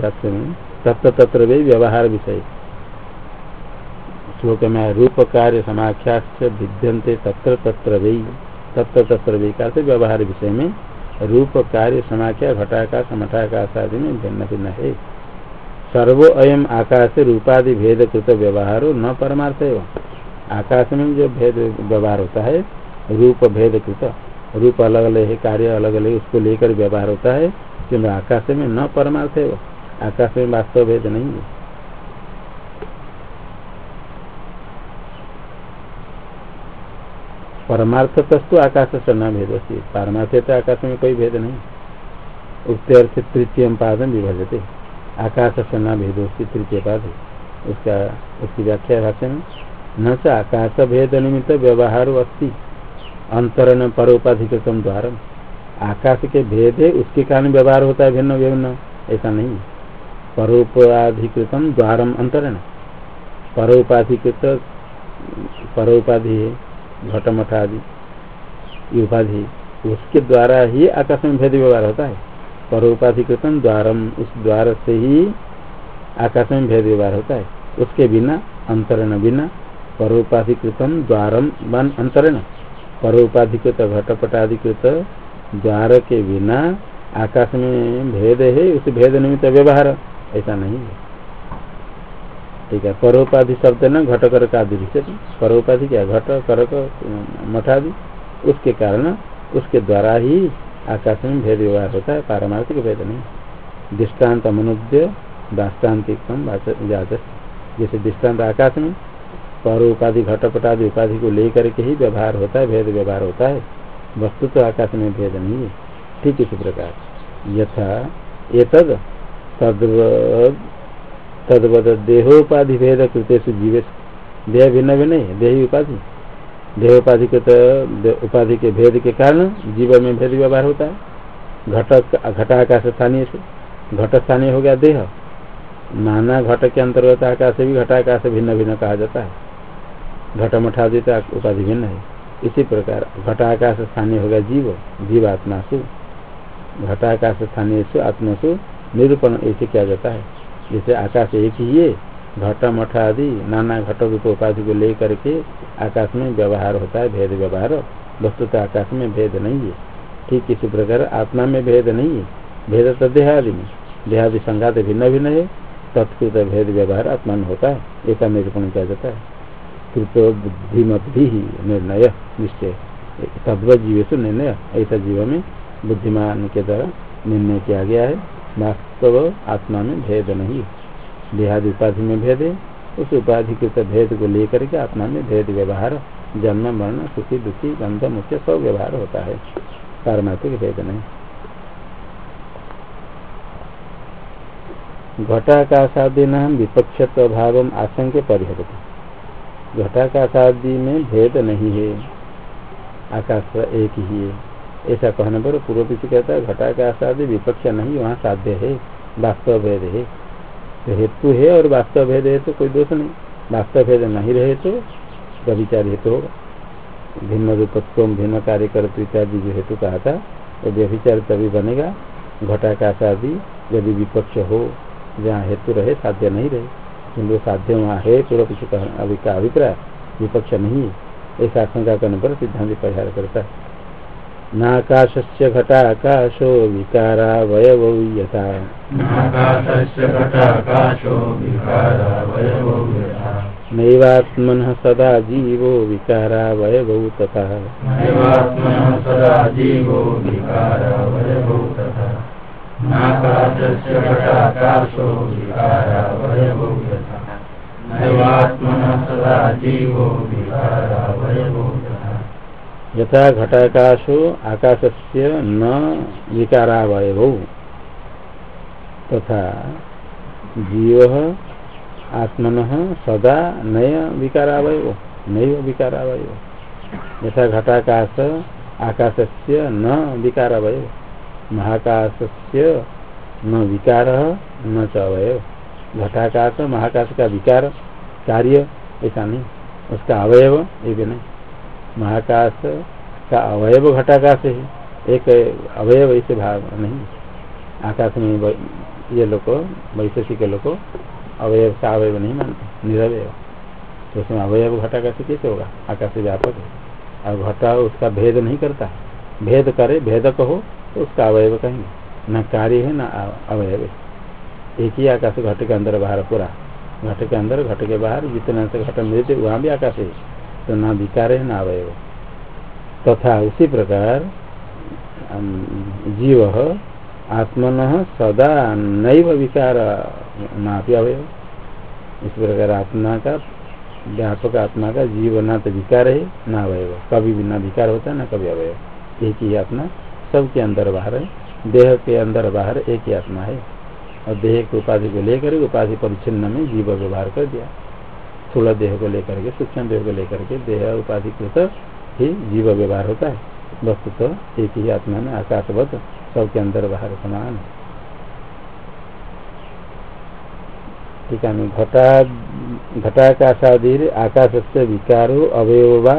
भाष्य में तत्व तत्र वे व्यवहार विषय। श्लोक में रूप कार्य समाख्या भिद्यंते तत्र तत्र वे। तत्र तत्र वे का व्यवहार विषय में रूप कार्य समाख्या, घटाकाश, मठाकाश आदि में भिन्न भिन्न है। सर्वो अयम आकाश रूपादि भेद कृत व्यवहार न परमार्थ एवं आकाश में जो भेद व्यवहार होता है, रूप भेद कृत। रूप अलग अलग है, कार्य अलग अलग उसको लेकर व्यवहार होता है किन्तु आकाश में न परमार्थ है वो। आकाश में वास्तव भेद नहीं है। परमार्थ तस्तु आकाश से न भेद पारमार्थ तो आकाश में कोई भेद नहीं। उक्त अर्थ तृतीय पादन विभजते। आकाश से न भेद तृतीय पाद उसका, उसकी व्याख्या भाषा में न च आकाश भेद निमित्त व्यवहार अस्थि अंतरण परोपाधिकृतम द्वारा आकाश के भेद है उसके कारण व्यवहार होता है, भिन्न विभिन्न ऐसा नहीं। परोपाधिकृतम द्वारम अंतरण परोपाधिकृत, परोपाधि है घटमठ आदि उपाधि उसके द्वारा ही आकाश में भेद व्यवहार होता है। परोपाधिकृतम द्वारम, उस द्वार से ही आकाश में भेद व्यवहार होता है। उसके बिना अंतरण बिना परोपाधिकृतम द्वारम वन अंतरण। परोपाधिकृत, घटपटाधिकृत, द्वार के बिना आकाश में भेद है, उस भेद निमित्त व्यवहार। ऐसा नहीं है। ठीक है, परोपाधि शब्द न घट कर का परोपाधि क्या? घट, करक, मठादि। उसके कारण उसके द्वारा ही आकाश में भेद व्यवहार होता है, पारमार्थिक भेद नहीं। दृष्टांत मनुद्य दाष्टान्तिक जैसे दृष्टांत आकाश में पर उपाधि घटपटादि उपाधि को लेकर के ही व्यवहार होता है, भेद व्यवहार होता है। वस्तु तो आकाश में भेद नहीं है। ठीक इसी प्रकार। यथा एतद तदवद देहोपाधि भेद कृत जीवे देह भिन्न भिन्न है, देह उपाधि। देहोपाधि के तो उपाधि के भेद के कारण जीव में भेद व्यवहार होता है। घट घटाकाश स्थानीय से। घट स्थानीय हो गया देह। नाना घट के अंतर्गत आकाश भी, घटाकाश भिन्न भिन्न कहा जाता है। घट मठादित उपाधि भिन्न है। इसी प्रकार घटाकाश स्थानीय होगा जीव जीव, जीवात्मासु। घटाकाश स्थानीय आत्मसु, निरूपण ऐसे किया जाता है। जैसे आकाश एक ही है घट मठ आदि नाना घट रूप उपाधि को लेकर के आकाश में व्यवहार होता है, भेद व्यवहार। वस्तु तो आकाश में भेद नहीं है। ठीक इसी प्रकार आत्मा में भेद नहीं है। भेद तो देहादि में। देहादि संघात भिन्न भिन्न है। तत्कृत भेद व्यवहार आत्मा में होता है। ऐसा निरूपण किया जाता है। कृत बुद्धिमत निर्णय, निश्चय। तद्व जीव निर्णय, ऐसा जीव में बुद्धिमान के द्वारा निर्णय किया गया है। वास्तव आत्मा में भेद नहीं। देहादि उपाधि में भेद है। उस उपाधि के भेद को लेकर के आत्मा में भेद व्यवहार, जन्म, मरण, सुखी, दुखी, गंध मुख्य सब व्यवहार होता है। पारमार्थिक भेद नहीं। घटाकाशादि नाम विपक्षत्व भाव आशंक परिहरती। घटाकाशादि में भेद नहीं है। आकाश एक ही है। ऐसा कहने पर पूर्व पीछे कहता है घटा का आदि विपक्ष नहीं, वहाँ साध्य है, वास्तव भेद है। तो हेतु है और वास्तव भेद है तो कोई दोष नहीं। वास्तव भेद नहीं रहे तो व्यभिचार हेतु होगा। भिन्न रूपत्व, भिन्न कार्य कर इत्यादि जो हेतु कहा था, वो व्यभिचार तभी बनेगा घटा का आदि यदि विपक्ष हो, जहाँ हेतु रहे, साध्य नहीं रहे। किन्तु साध्य वहाँ है पूर्व अभी का अभिप्राय विपक्ष नहीं है। ऐसा आशंका करने पर सिद्धांत परिहार करता है। नाकाश से घटाकाशो विकारावयव यथा नैवात्मन सदा जीवो जीवो विकारावयव तथा। नाकाशस्य घटाकाशो विकारावयव यथा सदा जीवो विकारावयव यथा घटाकाशो आकाश से न विकारावय तथा जीव, आत्मन सदा नय विकारावय नैव विकारावय यथा घटाकाश आकाश से न विकारावय महाकाश से न विकार, न चवय घटाकाश, महाकाश का विकार, कार्य, ऐसा नहीं। उसका अवयव, एक नहीं। महाकाश का अवयव घटाकाश है। एक अवयव ऐसे भाव नहीं। आकाश में ये लोग, वैशेषिक लोग अवयव का अवयव नहीं मानते निरवय तो उसमें अवयव घटाकाश कैसे होगा? आकाश व्यापक है। और घटा उसका भेद नहीं करता। भेद करे, भेदक कहो तो उसका अवयव कहेंगे। न कार्य है, न अवयव एक ही आकाश घट के अंदर बाहर पूरा। घट के अंदर, घट के बाहर, जितना से घट मिलते वहाँ भी आकाश है। तो न विकार है, न अवयव तथा तो उसी प्रकार जीव आत्मन सदा नैव विकार नापी अवयव इस प्रकार आत्मा का, व्यापक आत्मा का जीव न तो विकार है, न अवयव कभी भी न विकार होता, न कभी अवयव एक ही आत्मा सबके अंदर बाहर है। देह के अंदर बाहर एक ही आत्मा है। और देह की उपाधि को लेकर उपाधि परिचिन्न में जीव व्यवहार कर दिया। स्थूल देह को लेकर के, सूक्ष्म देह को लेकर के देह उपाधि कृत ही जीव व्यवहार होता है। वस्तु तो एक ही आत्मा में आकाशवत सबके अंदर बाहर समान ठीक है घटा घटाकाशादि आकाश से विकारो अवयवा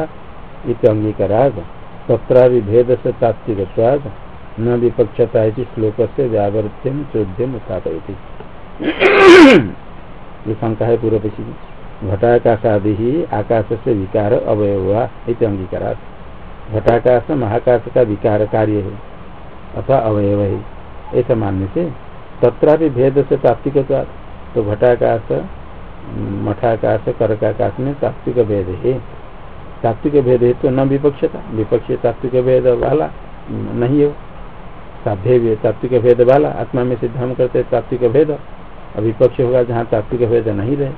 अंगीकाराद तथा भेद से तात्विकवाद न विपक्षता श्लोक से व्यावर्त्यम चौद्यम उत्थापयती ये शंका है पूर्व पक्षी घटाकाशादि ही आकाश से विकार अवयवा अंगीकारा घटाकाश महाकाश का विकार कार्य है अथवा अवयव। है ऐसा मानने से तथा भेद से तात्विकवाद तो घटाकाश, मठाकाश, करकाकाश में तात्विक भेद। है तात्विक भेद है तो न विपक्षता। विपक्ष तात्विक भेद वाला नहीं हो साध्य तात्विक भेद वाला। आत्मा में सिद्ध हम करते तात्विक भेद। और विपक्ष होगा जहाँ तात्विक भेद नहीं रहे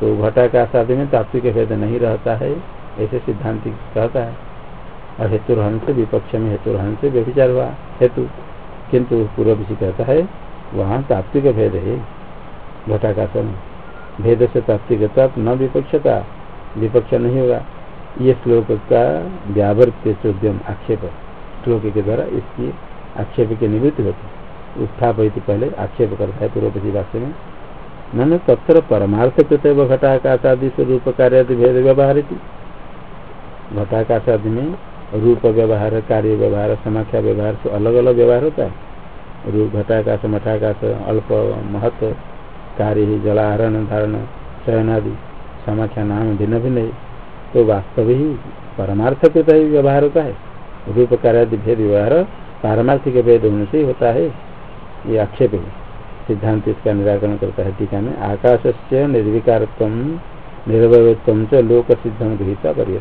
तो घटा का आदि में तात्विक भेद नहीं रहता है, ऐसे सिद्धांत कहता है। और हेतु रहन से, विपक्ष में हेतु रहन से व्यभिचार हुआ, हेतु। किंतु पूर्व कहता है, वहाँ तात्विक भेद है, घटाकाश में। भेद से तात्विकता न विपक्षता। विपक्ष नहीं होगा। ये श्लोक का व्यावृत्य चौद्यम आक्षेप श्लोक के द्वारा इसकी आक्षेप की निवृत्ति होती उत्थापित पहले आक्षेप करता है पूर्वपति भाष्य में। न तत्र परमार्थ कृत घटाकाश आदि से रूप कार्य भेद व्यवहार घटाकाश आदि में रूप व्यवहार, कार्य व्यवहार, समाख्या व्यवहार, से अलग अलग व्यवहार होता है। रूप, घटाकाश, मठाकाश, अल्प महत्व कार्य, जलाहरण, धारण चयन आदि समाख्या नाम भिन्न भिन्न है। तो वास्तव ही परमार्थ कृत ही व्यवहार होता है। रूप कार्य भेद व्यवहार पारमार्थिक भेद होने से होता है। ये आक्षेप है। सिद्धांत इसका निराकरण करता है। टीका में आकाश से निर्विकार निर्भयत्व लोक सिद्धम गृहता करिए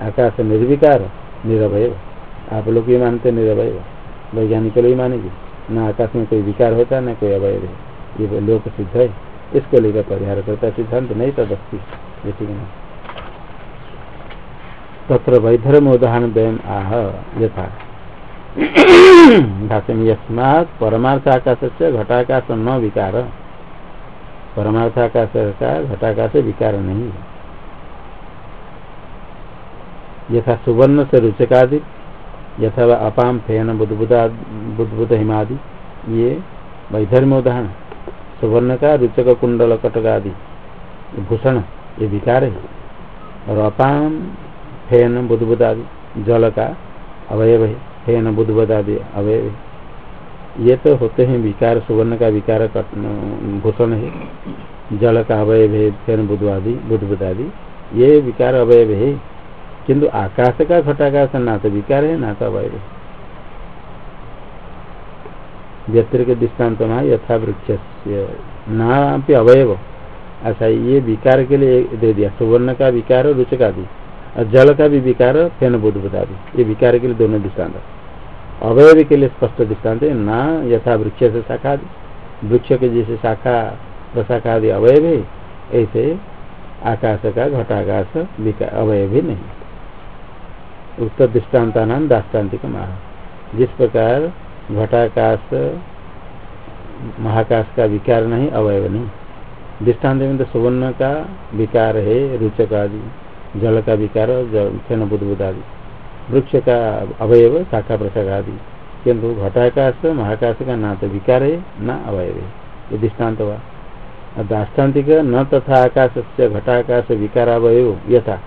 आकाश निर्विकार निरभय आप लोग ये मानते निर्भय वैज्ञानिक लोग मानेगी। न आकाश में कोई विकार होता है न कोई अवय है। ये लोक सिद्ध है। इसको लेकर परिहार करता है सिद्धांत। नहीं तदस्ती ये ठीक है तत्र वैधर्म उदाहरण दयन आह, यथा। भाष्य में यस्मात परमार्थ आकाश से घटाकाश न विकार। परमार्थ आकाश का घटाकाश विकार नहीं। है यथा सुवर्ण से रुचकादि यथा अपाम फेन बुद्बुदा बुद्बुद हिमादि ये वैधर्म उदाहरण सुवर्ण का रुचक कुंडल कटक आदि भूषण, ये विकार है। और अपाम फेन बुद्धबुद आदि जल का अवयव है फेन बुद्धबुद आदि अवयव। ये तो होते हैं विकार, सुवर्ण का विकार भूषण है। जल का अवयव है फेन बुद्ध आदि ये विकार, अवयव है। किंतु आकाश का घटाकाश ना तो विकार है, ना तो अवयव है। व्यतिरिक दृष्टांत न यथा वृक्ष ना अवयव। अच्छा ये विकार के लिए दे दिया। सुवर्ण का विकार रुचक आदि और जल का भी विकार फेन बुद्ध आदि। ये विकार के लिए दोनों दृष्टांत अवयव के लिए स्पष्ट दृष्टांत है। न, यथा वृक्ष से शाखा आदि। वृक्ष के जैसे शाखा, प्रशाखा आदि अवयव है, ऐसे आकाश का, घटाकाश अवयव भी नहीं। उत्तर दृष्टान्ता नाम दाष्टान्तिक महा। जिस प्रकार घटाकाश, महाकाश का विकार नहीं, अवयव नहीं। दृष्टांत में तो सुवर्ण का विकार है, रुचक आदि। जल का विकार क्षण बुद्ध आदि वृक्ष का अवयव शाखा प्रशाख आदि किंतु घटाकाश महाकाश का ना तो विकार है न अवयव। है ये दृष्टांत हुआ दाष्टान्तिक न तथा आकाश से घटाकाश विकार अवयव यथा।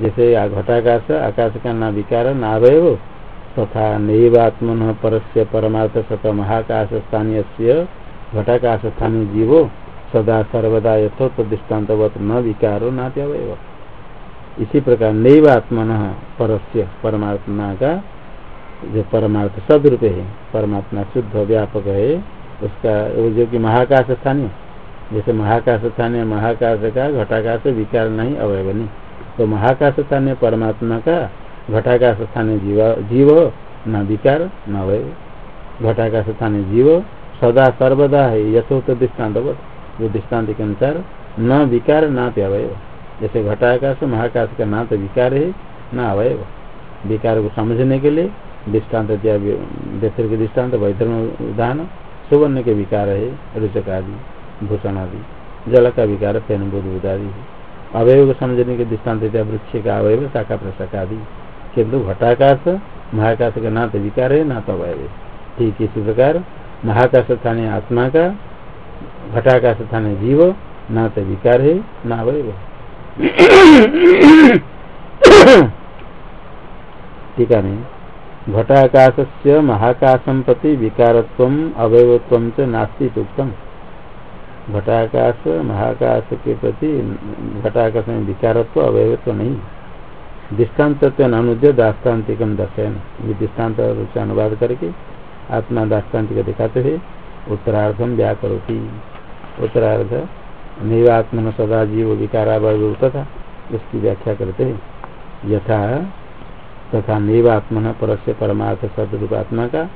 जैसे घटाकाश आकाश का ना विकार, न अवयव, तथा नैवात्मन परस्य परमार्थ सत महाकाश स्थानीय घटाकाश स्थानीय जीवो सदा सर्वदा यथोक्त दृष्टान्तवत न विकारो नात्यवय इसी प्रकार नैवात्मन परस्य, परमात्मा का जो परमार्थ सदरूप है, परमात्मा शुद्ध, व्यापक है, उसका, वो जो कि महाकाश स्थानीय जैसे महाकाश स्थानीय, महाकाश का घटाकाश विकार नहीं, अवयव नहीं। तो महाकाश स्थानीय परमात्मा का घटाकाश स्थानीय जीव जीव, न विकार, न अवय घटाकाश स्थानीय जीव सदा सर्वदा है यथोत दृष्टांत जो दृष्टांत के अनुसार न विकार, न अवयव। जैसे घटाकाश महाकाश का ना तो विकार है, न अवयव। विकार को समझने के लिए दृष्टांत दिया के दृष्टांत वैधर्म उदाहरण, सुवर्ण के विकार है, रुचक आदि, भूषण आदि, जल का विकार, फेन बुद्ध आदि अवयव को समझने के दृष्टांत वृक्ष का अवयव, शाखा प्रशाख आदि। किन्तु घटाकाश, महाकाश का ना तो विकार है ना तो अवयव है। ठीक इसी प्रकार, महाकाश स्थानीय आत्मा का, घटाकाश स्थानीय जीव ना तो विकार है, ना अवयव ठीक है घटाकाश से महाकाशम प्रति विकारत्व अवयवत्व च नास्ती उत्तम घटाकाश महाकाश के प्रति घटाकाश में विकारत्व, अवयवत्व नहीं। दृष्टांत अनुद्य दाष्टान्तिक दर्शन ये दृष्टांत से अनुवाद करके आत्मा दाष्टान्तिक दिखाते हुए उत्तरार्धम व्याकरोती। उत्तरार्ध नैवात्मन सदा जीव विकारावय तथा उसकी व्याख्या करते हैं। यथा तथा नैवात्मन पर से परमार्थ सदरूप आत्मा का,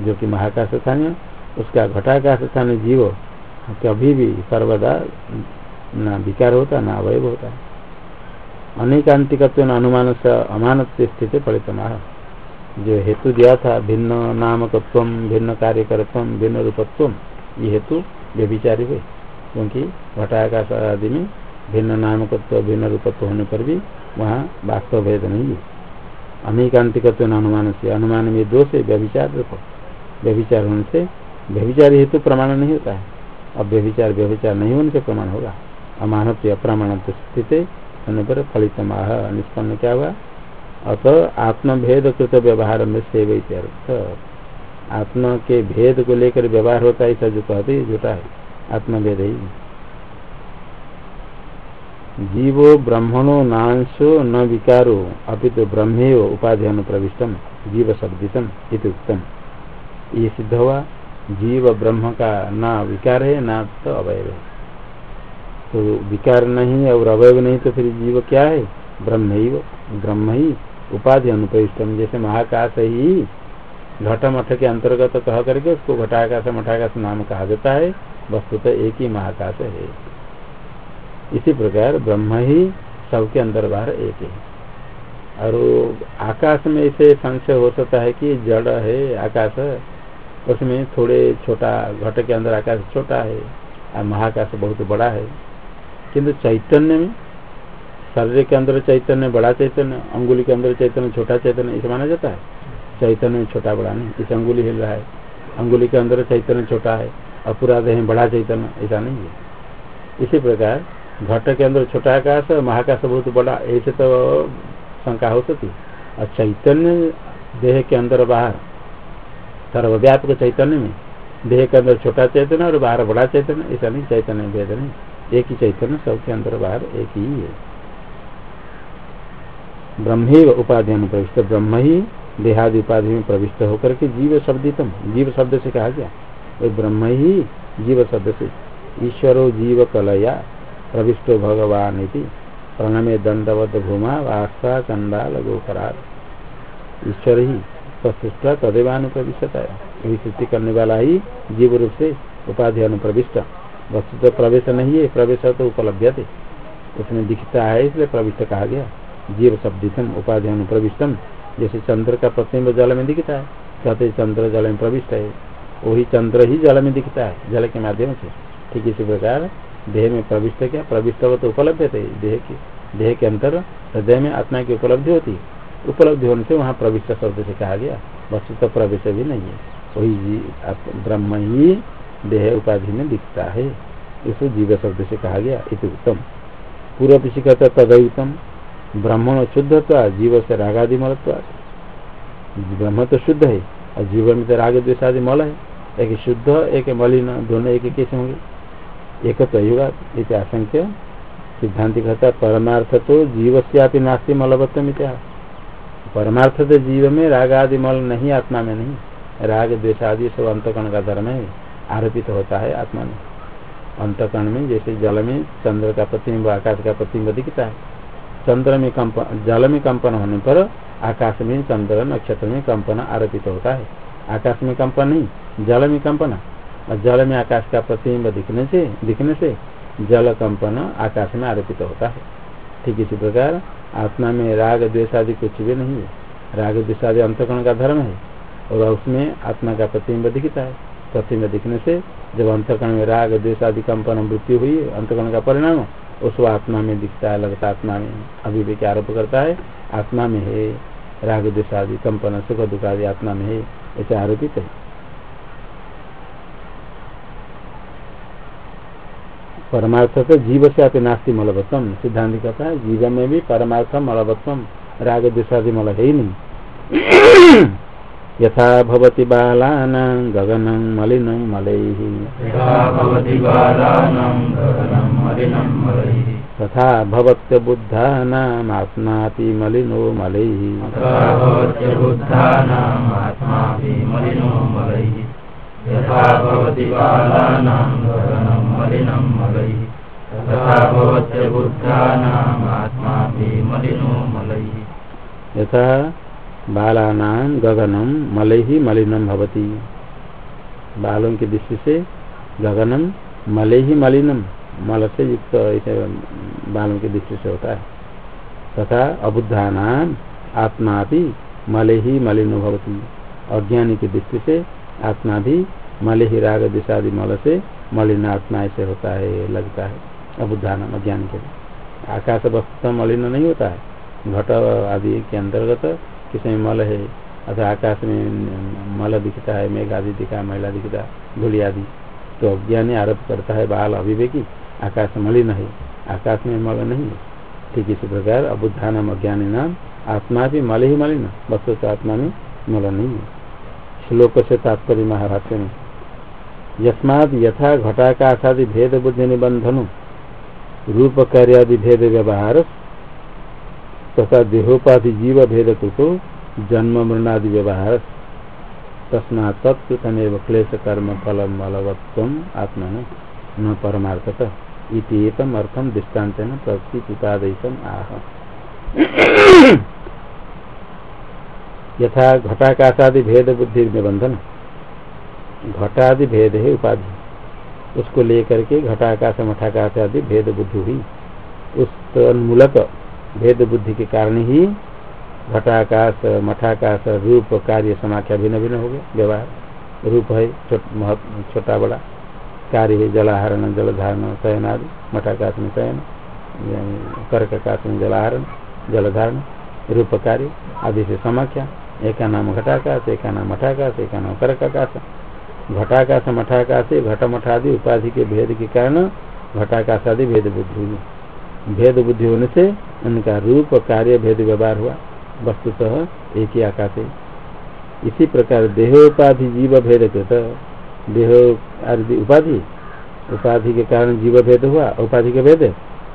जो कि महाकाश स्थानीय उसका घटाकाश स्थानीय जीव कभी भी सर्वदा न विकार होता, न अवयव होता। है अनेकांतिकत्व अनुमान से अमान स्थिति फलितमाह जो हेतु दिया था, भिन्न नामकत्व भिन्न कार्यकर्तव भिन्न रूपत्व ये हेतु व्यभिचारी हुए। क्योंकि घटाकाश आदि में भिन्न नामकत्व, भिन्न रूपत्व होने पर भी वहाँ वास्तव भेद नहीं है। अनेकांतिकत्व अनुमान से, अनुमान में दोष है, व्यभिचार रूप व्यभिचार होने से, व्यभिचार हेतु प्रमाण नहीं होता है। अब व्यभिचार व्यभिचार नहीं होने से प्रमाण होगा। अमानव अप्रमाण स्थिति होने पर फलित माह निष्पन्न क्या हुआ? अतः आत्मभेद कृत व्यवहार में सेव आत्मा के भेद को लेकर व्यवहार होता है, ऐसा जो कहते झूठा है। आत्मभेद। ही जीवो ब्रह्मणो नांशो न विकारो अभी तो ब्रह्मे उपाध्यान प्रविष्टम जीव शब्दितम उत्तम ये सिद्ध हुआ जीव ब्रह्म का ना विकार है ना तो अवयव। है तो विकार नहीं और अवयव नहीं तो फिर जीव क्या है? ब्रह्म ही ब्रह्म ही उपाधि अनुप्रविष्टम जैसे महाकाश ही घट मठ के अंतर्गत कह करके उसको घटाकाश, मठाकाश नाम कहा जाता है। वस्तु तो एक ही महाकाश है। इसी प्रकार ब्रह्म ही सबके अंदर बाहर एक है। और आकाश में ऐसे संशय हो सकता है कि जड़ है, आकाश उसमें थोड़े छोटा घट के अंदर आकाश छोटा है, और महाकाश बहुत बड़ा है। किंतु चैतन्य में, शरीर के अंदर चैतन्य, बड़ा चैतन्य, अंगुली के अंदर चैतन्य, छोटा चैतन्य, इसे माना जाता है। चैतन्य छोटा बड़ा नहीं, इसे अंगुली हिल रहा है। अंगुली के अंदर चैतन्य छोटा है। और पूरा देह बड़ा चैतन्य, ऐसा नहीं है। इसी प्रकार, घट के अंदर छोटा आकाश महाकाश बहुत बड़ा, ऐसे तो शंका हो सकती और चैतन्य देह के अंदर बाहर, सर्वव्यापक चैतन्य में, देह के अंदर छोटा चैतन्य और बाहर बड़ा चैतन्य, ऐसा नहीं, चैतन्य भेद नहीं। एक ही चैतन्य सबके अंदर बाहर एक ही है। ब्रह्म उपाधि प्रविष्ट ब्रह्म ही देहादि उपाधि में प्रविष्ट होकर के जीव शब्दितम, जीव शब्द से कहा गया। वो ब्रह्म ही जीव शब्द से ईश्वरो जीव कलया प्रविष्टो भगवान प्रणमे दंडवत भूमा वास्ता चंडाल गोपरार ईश्वर ही प्रसृष्ट तदेवानुप्रविष्टता। है सृष्टि करने वाला ही जीव रूप से उपाधि अनुप्रविष्ट। वस्तु तो प्रवेश नहीं है, प्रवेश तो उपलब्ध थे उसमें दिखता है, इसलिए प्रविष्ट कहा गया। जीव शब्दितम, उपाधि अनुप्रविष्टम। जैसे चंद्र का प्रतिम्ब जल में दिखता है, कहते चंद्र जल में प्रविष्ट है। वही चंद्र ही जल में दिखता है, जल के माध्यम से। ठीक इसी प्रकार देह में प्रविष्ट क्या? प्रविष्ट हो तो उपलब्ध थे। देह के देह के अंतर हृदय में आत्मा की उपलब्धि होती। उपलब्धि होने से वहाँ प्रविष्ट शब्द से कहा गया। वस्तु तो प्रवेश भी नहीं है। वही ब्रह्म ही देह उपाधि में दिखता है। इसको जीव शब्द से कहा गया, इत उत्तम। पूर्व पीछे कहता तदयुतम ब्राह्मण शुद्ध तो जीव से रागादि मलत्व ब्रह्म तो शुद्ध है। और जीवन में तो राग द्वेषादि मल है। एक शुद्ध, एक मलिन, दोनों एक कैसे होंगे? एक तो युगा आशंक्य सिद्धांति कहता परमार्थ तो जीव से नास्ती मलबत्तम परमार्थ तो जीव में राग आदि मल नहीं, आत्मा में नहीं। राग द्वेष आदि सब अंतकरण का धर्म है। आरोपित तो होता है आत्मा में। अंतकरण में जैसे जल में चंद्र का प्रतिम्ब आकाश का प्रतिम्ब दिखता है। चंद्र में कंपन जल में कंपन होने पर आकाश में चंद्र नक्षत्र में कंपन आरोपित होता है। आकाश में कंपन नहीं जल में कंपन। और जल में आकाश का प्रतिबिंब दिखने से दिखने से जल कंपन आकाश में आरोपित होता है। ठीक इसी प्रकार आत्मा में राग, द्वेष आदि कुछ भी नहीं है। राग, द्वेष आदि अंतकरण का धर्म है और उसमें आत्मा का प्रतिबिंब दिखता है। प्रतिबिंब दिखने से जब अंतकरण में राग, द्वेष आदि कंपन, मृत्यु हुई, अंतकरण का परिणाम उसको आत्मा में दिखता है, लगता आत्मा में। अभिवेक आरोप करता है? आत्मा में है। राग द्वेष आदि कंपन, सुख दुख आदि आत्मा में है, ऐसे आरोपित है। परमार्थ तो जीव से आप नास्ती मलबत्तम सिद्धांत कहता है जीव में भी परमार्थ मलबत्तम राग द्वेषादि मल है ही नहीं। यथा भवति बालानां गगनं मलिनं मलैः। तथा भवत्यबुद्धानामात्मापि मलिनो मलैः। यथा भवति बालानां गगनं मलिनं मलैः। तथा भवत्यबुद्धानामात्मापि मलिनो मलैः। यथा बालानां गगनम मल ही मलिनम भवती। बालों की दृष्टि से गगनम मले ही मलिनम मल से युक्त ऐसे बालों की दृष्टि से होता है। तथा अबुद्धानाम आत्मा भी मले ही मलिनो भवती। अज्ञानी की दृष्टि से आत्मा भी मले ही राग दिशादि मल से मलिन आत्मा ऐसे होता है, लगता है। अबुद्धान, अज्ञान के आकाश वस्तु मलिन नहीं होता है। घट आदि के अंतर्गत किसी में मल है? अथवा आकाश में मल दिखता है, मेघ आदि दिखा, महिला दिखता, धूलि आदि तो अज्ञानी आरोप करता है, बाल अभिवेकी, आकाश मलिन है आकाश में मल नहीं है। ठीक इसी प्रकार अबुद्धा नाम अज्ञानी नाम आत्मा भी मल ही मलिन वस्तु तो आत्मा में मल नहीं है। श्लोक से तात्पर्य महाभाष्य में, यस्माद यथा घटाकाशादि भेद बुद्धि निबंधन रूप कार्यादि भेद व्यवहार तथा देहोपाधि जीव भेद कुतो जन्म मरणादि व्यवहार तस्मा तत्कृतमेव क्लेश कर्म फल मलवत्व आत्मा न परमार्थत इतम अर्थम दृष्टांत प्रतिपादयितम आह। यथा घटाकाशादि भेद बुद्धि निबंधन घटादि भेद है उपाधि। उसको लेकर के घटाकाश मठाकाश आदि भेद बुद्धि हुई। उस मूलक भेद बुद्धि के कारण ही घटाकाश, मठाकाश, रूप, कार्य, समाख्या भिन्न भिन्न हो गए। व्यवहार, रूप है, छोटा बड़ा। कार्य है, जलाहरण, जलधारण, शयन आदि। मठाकाश में शयन कर्ककाश में जलाहरण, जलधारण, रूप कार्य आदि से समाख्या। एक का नाम घटाकाश, एक का नाम मठाकाश, एक का नाम कर्ककाश। घटाकाश, मठाकाश घट मठादि उपाधि के भेद के कारण घटाकाश आदि भेद बुद्धि हुई। भेद बुद्धि होने से उनका रूप कार्य भेद व्यवहार हुआ। वस्तुतः एक ही आकाश है इसी प्रकार देहोपाधि जीव भेद कृत। देह आदि उपाधि उपाधि के कारण जीव भेद हुआ, उपाधि के भेद।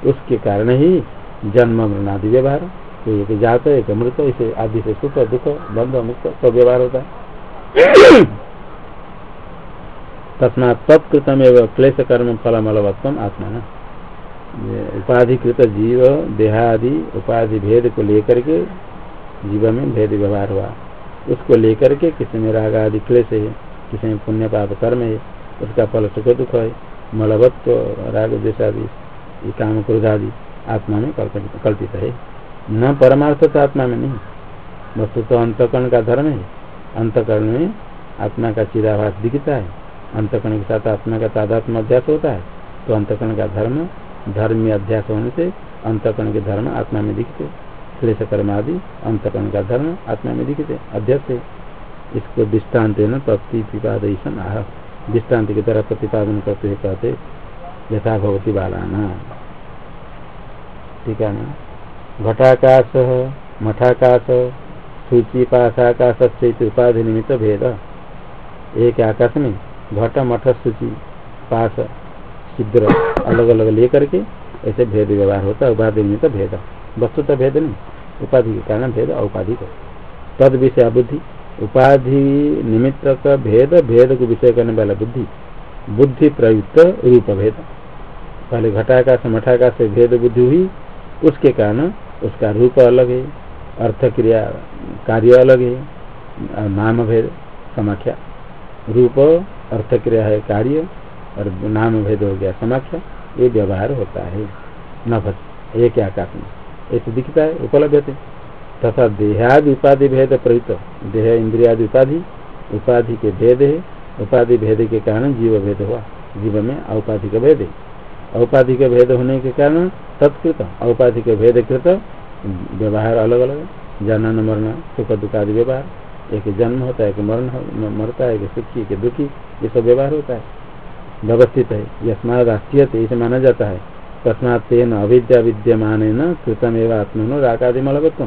उसके कारण ही जन्म मृणादि व्यवहार। तो एक जात, एक मृत, इसे आदि से सुख, दुख बंध मुक्त, सब व्यवहार होता तस्मा तत्कृतम एवं क्लेश कर्म फलमलवत्म आत्मा उपाधिकृत जीव, देहादि, उपाधि भेद को लेकर के जीव में भेद व्यवहार हुआ। उसको लेकर के किसी में राग आदि क्लेश है, किसी में पुण्य पाप कर्म है, उसका फल सुख दुख है मलवत्व राग देशादि काम क्रोध आदि आत्मा में कल्पित है। न परमार्थ तो आत्मा में नहीं। वस्तु तो अंतकरण का धर्म है। अंतकरण में आत्मा का चिराभास दिखता है। अंतकरण के साथ आत्मा का तादात्म अध्यास होता है। तो अंतकरण का धर्म धर्म अध्यास होने से अंतकरण के धर्म आत्मा में दिखते। क्लेश कर्म आदि अंतकरण का धर्म आत्मा में दिखते। अध्यक्ष इसको दृष्टांत प्रतिपादन आह। दृष्टांत की तरह प्रतिपादन करते हुए कहते यथा भवती बालाना। ठीक है ना? घटाकाश, मठाकाश सूची पाशाकाश से उपाधि निमित्त भेद। एक आकाश में घट मठ सूची पास छिद्र अलग अलग लेकर के ऐसे भेद व्यवहार होता है, उपाधि निमित्त भेद वस्तु तो भेद नहीं, उपाधि के कारण भेद औपाधिक तद विषय बुद्धि। उपाधि निमित्त का भेद भेद को विषय करने वाला बुद्धि। बुद्धि प्रयुक्त रूप भेद। पहले घटाकाश, मठाकाश से भेद बुद्धि हुई, उसके कारण उसका रूप अलग है अर्थ क्रिया कार्य अलग है, नाम भेद, समाख्या। रूप अर्थ क्रिया है, कार्य और नाम भेद हो गया समाख्या ये व्यवहार होता है। न एक आकाश में ऐसे दिखता है, उपलब्ध थे तथा देहादि उपाधि भेद प्रयुक्त। देह इंद्रियादि उपाधि उपाधि के भेद है। उपाधि भेद के कारण जीव भेद हुआ। जीव में औपाधिक भेद है। औपाधि औपाधिक भेद होने के कारण तत्कृत, औपाधिक भेद कृत, व्यवहार अलग अलग जनन, मरण, सुख, दुख आदि व्यवहार। एक जन्म होता है, एक मरण मरता है, एक सुखी, एक दुखी, ये सब व्यवहार होता है। व्यवस्थित है यस्माद राष्ट्रीय इसे माना जाता है। तस्मात तेन अविद्या विद्यमान कृतम एवं आत्मनो रागादि मलबत्व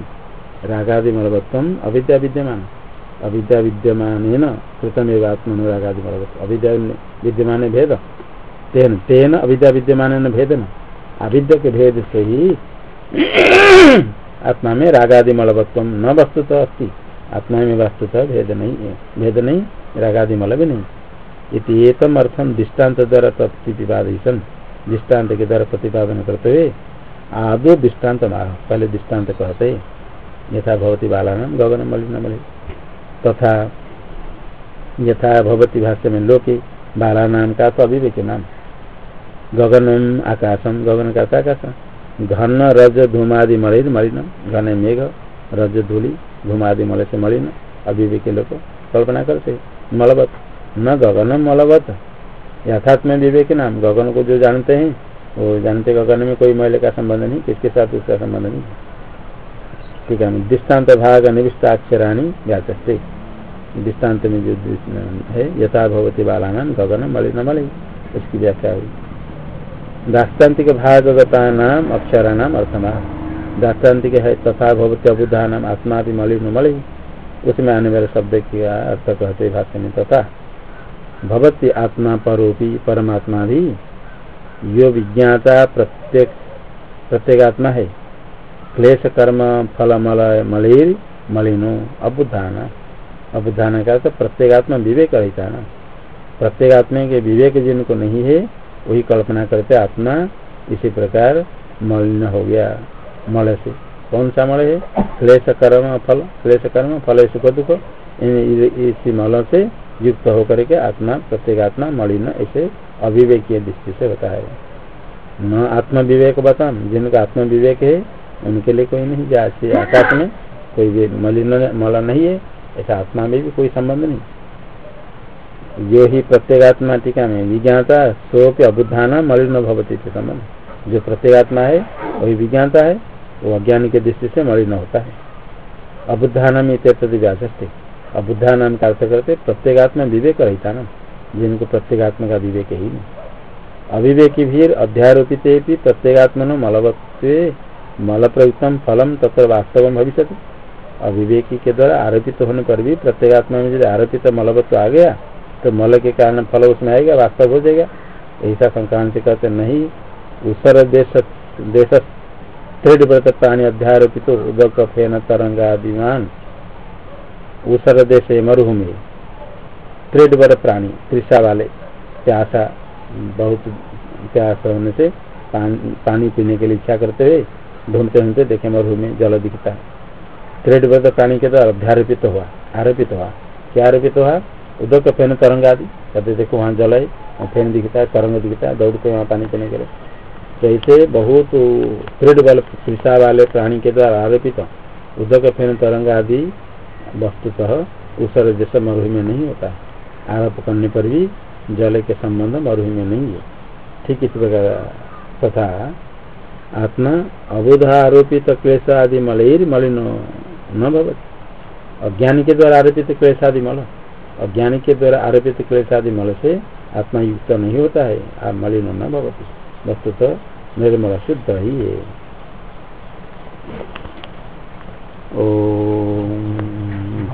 रागादि मलबत्व अविद्या विद्यमान। अविद्या विद्यमान कृतम एवं आत्मनो रागादि मलबत्व अविद्या विद्यमान भेद। तेन तेन अविद्या विद्यमान भेद न अविद्या के भेद से ही आत्मा में रागादि मलबत्व न वस्तुतः अस्ति। आत्मा में वस्तुतः भेद नहीं है भेद नहीं रागादि मल भी नहीं। इतम अर्थम दृष्टांत द्वारा प्रतिपादन दृष्टांत के द्वारा प्रतिपादन करते हुए आदो दृष्टांत पहले दृष्टांत कहते यथा भवती बालानाम गगन मलिन मलि तथा यथा भवती भाष्य में लोके बाला नाम का तो अभिवेक नाम गगनम आकाशम गगन का आकाश। घन, रज धूमादि मलिन मलिन। घन मेघ, रज, धूलि धूमादि मल से मलिन। अभिवेक लोग कल्पना करते। मलबत। न गगन मलबत। यथात्म विवेक नाम गगन को जो जानते हैं, वो जानते गगन में कोई मैल का संबंध नहीं, किसके साथ उसका संबंध नहीं। ठीक है दृष्टांत भाग निविष्टाक्षराणी व्याचस्ते दृष्टांत में जो है, यथा भवती गगन मलिन मलि। उसकी व्याख्या हुई। दाष्टान्तिक भागवता नाम अक्षरा नाम अर्थमा। दाष्टान्तिक है, तथा भवती अबुद्धा नाम आत्मा भी मलिन मलि। उसमें आने वाले शब्द की अर्थ कहते भाष्य में तथा। भवती आत्मा परोपी परमात्मा भी। यो विज्ञाता प्रत्येक प्रत्येगात्मा है। क्लेश कर्म फल मल मलिर, मलिनो अबुद्धान अबुद्धान का तो प्रत्येगात्मा विवेक रहता ना प्रत्येगात्मा के विवेक जिनको नहीं है, वही कल्पना करते आत्मा, इसी प्रकार मलिन हो गया। मल से कौन सा मल है? क्लेश कर्म फल क्लेश कर्म फल सुख दुख इसी मल से युक्त होकर के आत्मा प्रत्येक आत्मा मलिन, ऐसे अविवेकीय दृष्टि से होता है न आत्म विवेक जिनका आत्म विवेक है, उनके लिए कोई नहीं जैसे आकाश में, कोई भी मलिन, मल नहीं है, ऐसा आत्मा में भी कोई संबंध नहीं। जो ही प्रत्येगात्मा टीका में विज्ञाता सोप्य अबुद्धाना मलिन भवती संबंध। जो प्रत्येगात्मा है, वही विज्ञाता है, वो अज्ञान के दृष्टि से मलिन होता है। अबुद्धाना में व्याचस्ते अबुद्धा नाम का अर्थ करते प्रत्येगात्मा विवेक रहता ना। जिनको प्रत्येगात्मा का विवेक ही नहीं। अविवेकी भी अध्यारोपित प्रत्येगात्मन मलवत्व मल प्रयुक्तम फलम तथा वास्तव भविष्य अविवेकी के द्वारा आरोपित होने पर भी प्रत्येगात्मा में यदि आरोपित मलवत्व आ गया तो मल के कारण फल उसमें आएगा, वास्तव हो जाएगा। ऐसा संक्रांत कहते नहीं उसर देश देश प्राणी अध्यारोपित उदक फेन तरंगादिमान उसर देश मरुभूमि। त्रिडवर प्राणी त्रिषा वाले प्यासा, बहुत प्यास होने से पान, पानी पीने के लिए इच्छा करते हुए, ढूंढते ढूंढते देखे मरुभूमि, जल दिखता। है त्रिडवर प्राणी के द्वारा अध्यारोपित हुआ, आरोपित तो हुआ। क्या आरोपित तो हुआ? उधर का फेन, तरंग आदि। कहते देखो, वहाँ जल है फेन दिखता है, तरंग दिखता है, दौड़ते वहाँ पानी पीने के लिए। तो ऐसे बहुत त्रिड बल वाले प्राणी के द्वारा आरोपित उदक, फेन, तरंग आदि वस्तुतः उसर जैसा मरुही में नहीं होता आरोप करने पर भी जल के संबंध मरुही में नहीं है। ठीक इस प्रकार तथा आत्मा अबुध आरोपित क्लेश आदि मलिर मलिन न भवत। अज्ञानी के द्वारा आरोपित क्लेश आदि मल। अज्ञानी के द्वारा आरोपित क्लेश आदि मल से आत्मा युक्त नहीं होता है। मलिन न भवती। वस्तुतः निर्मल शुद्ध ही है। ओ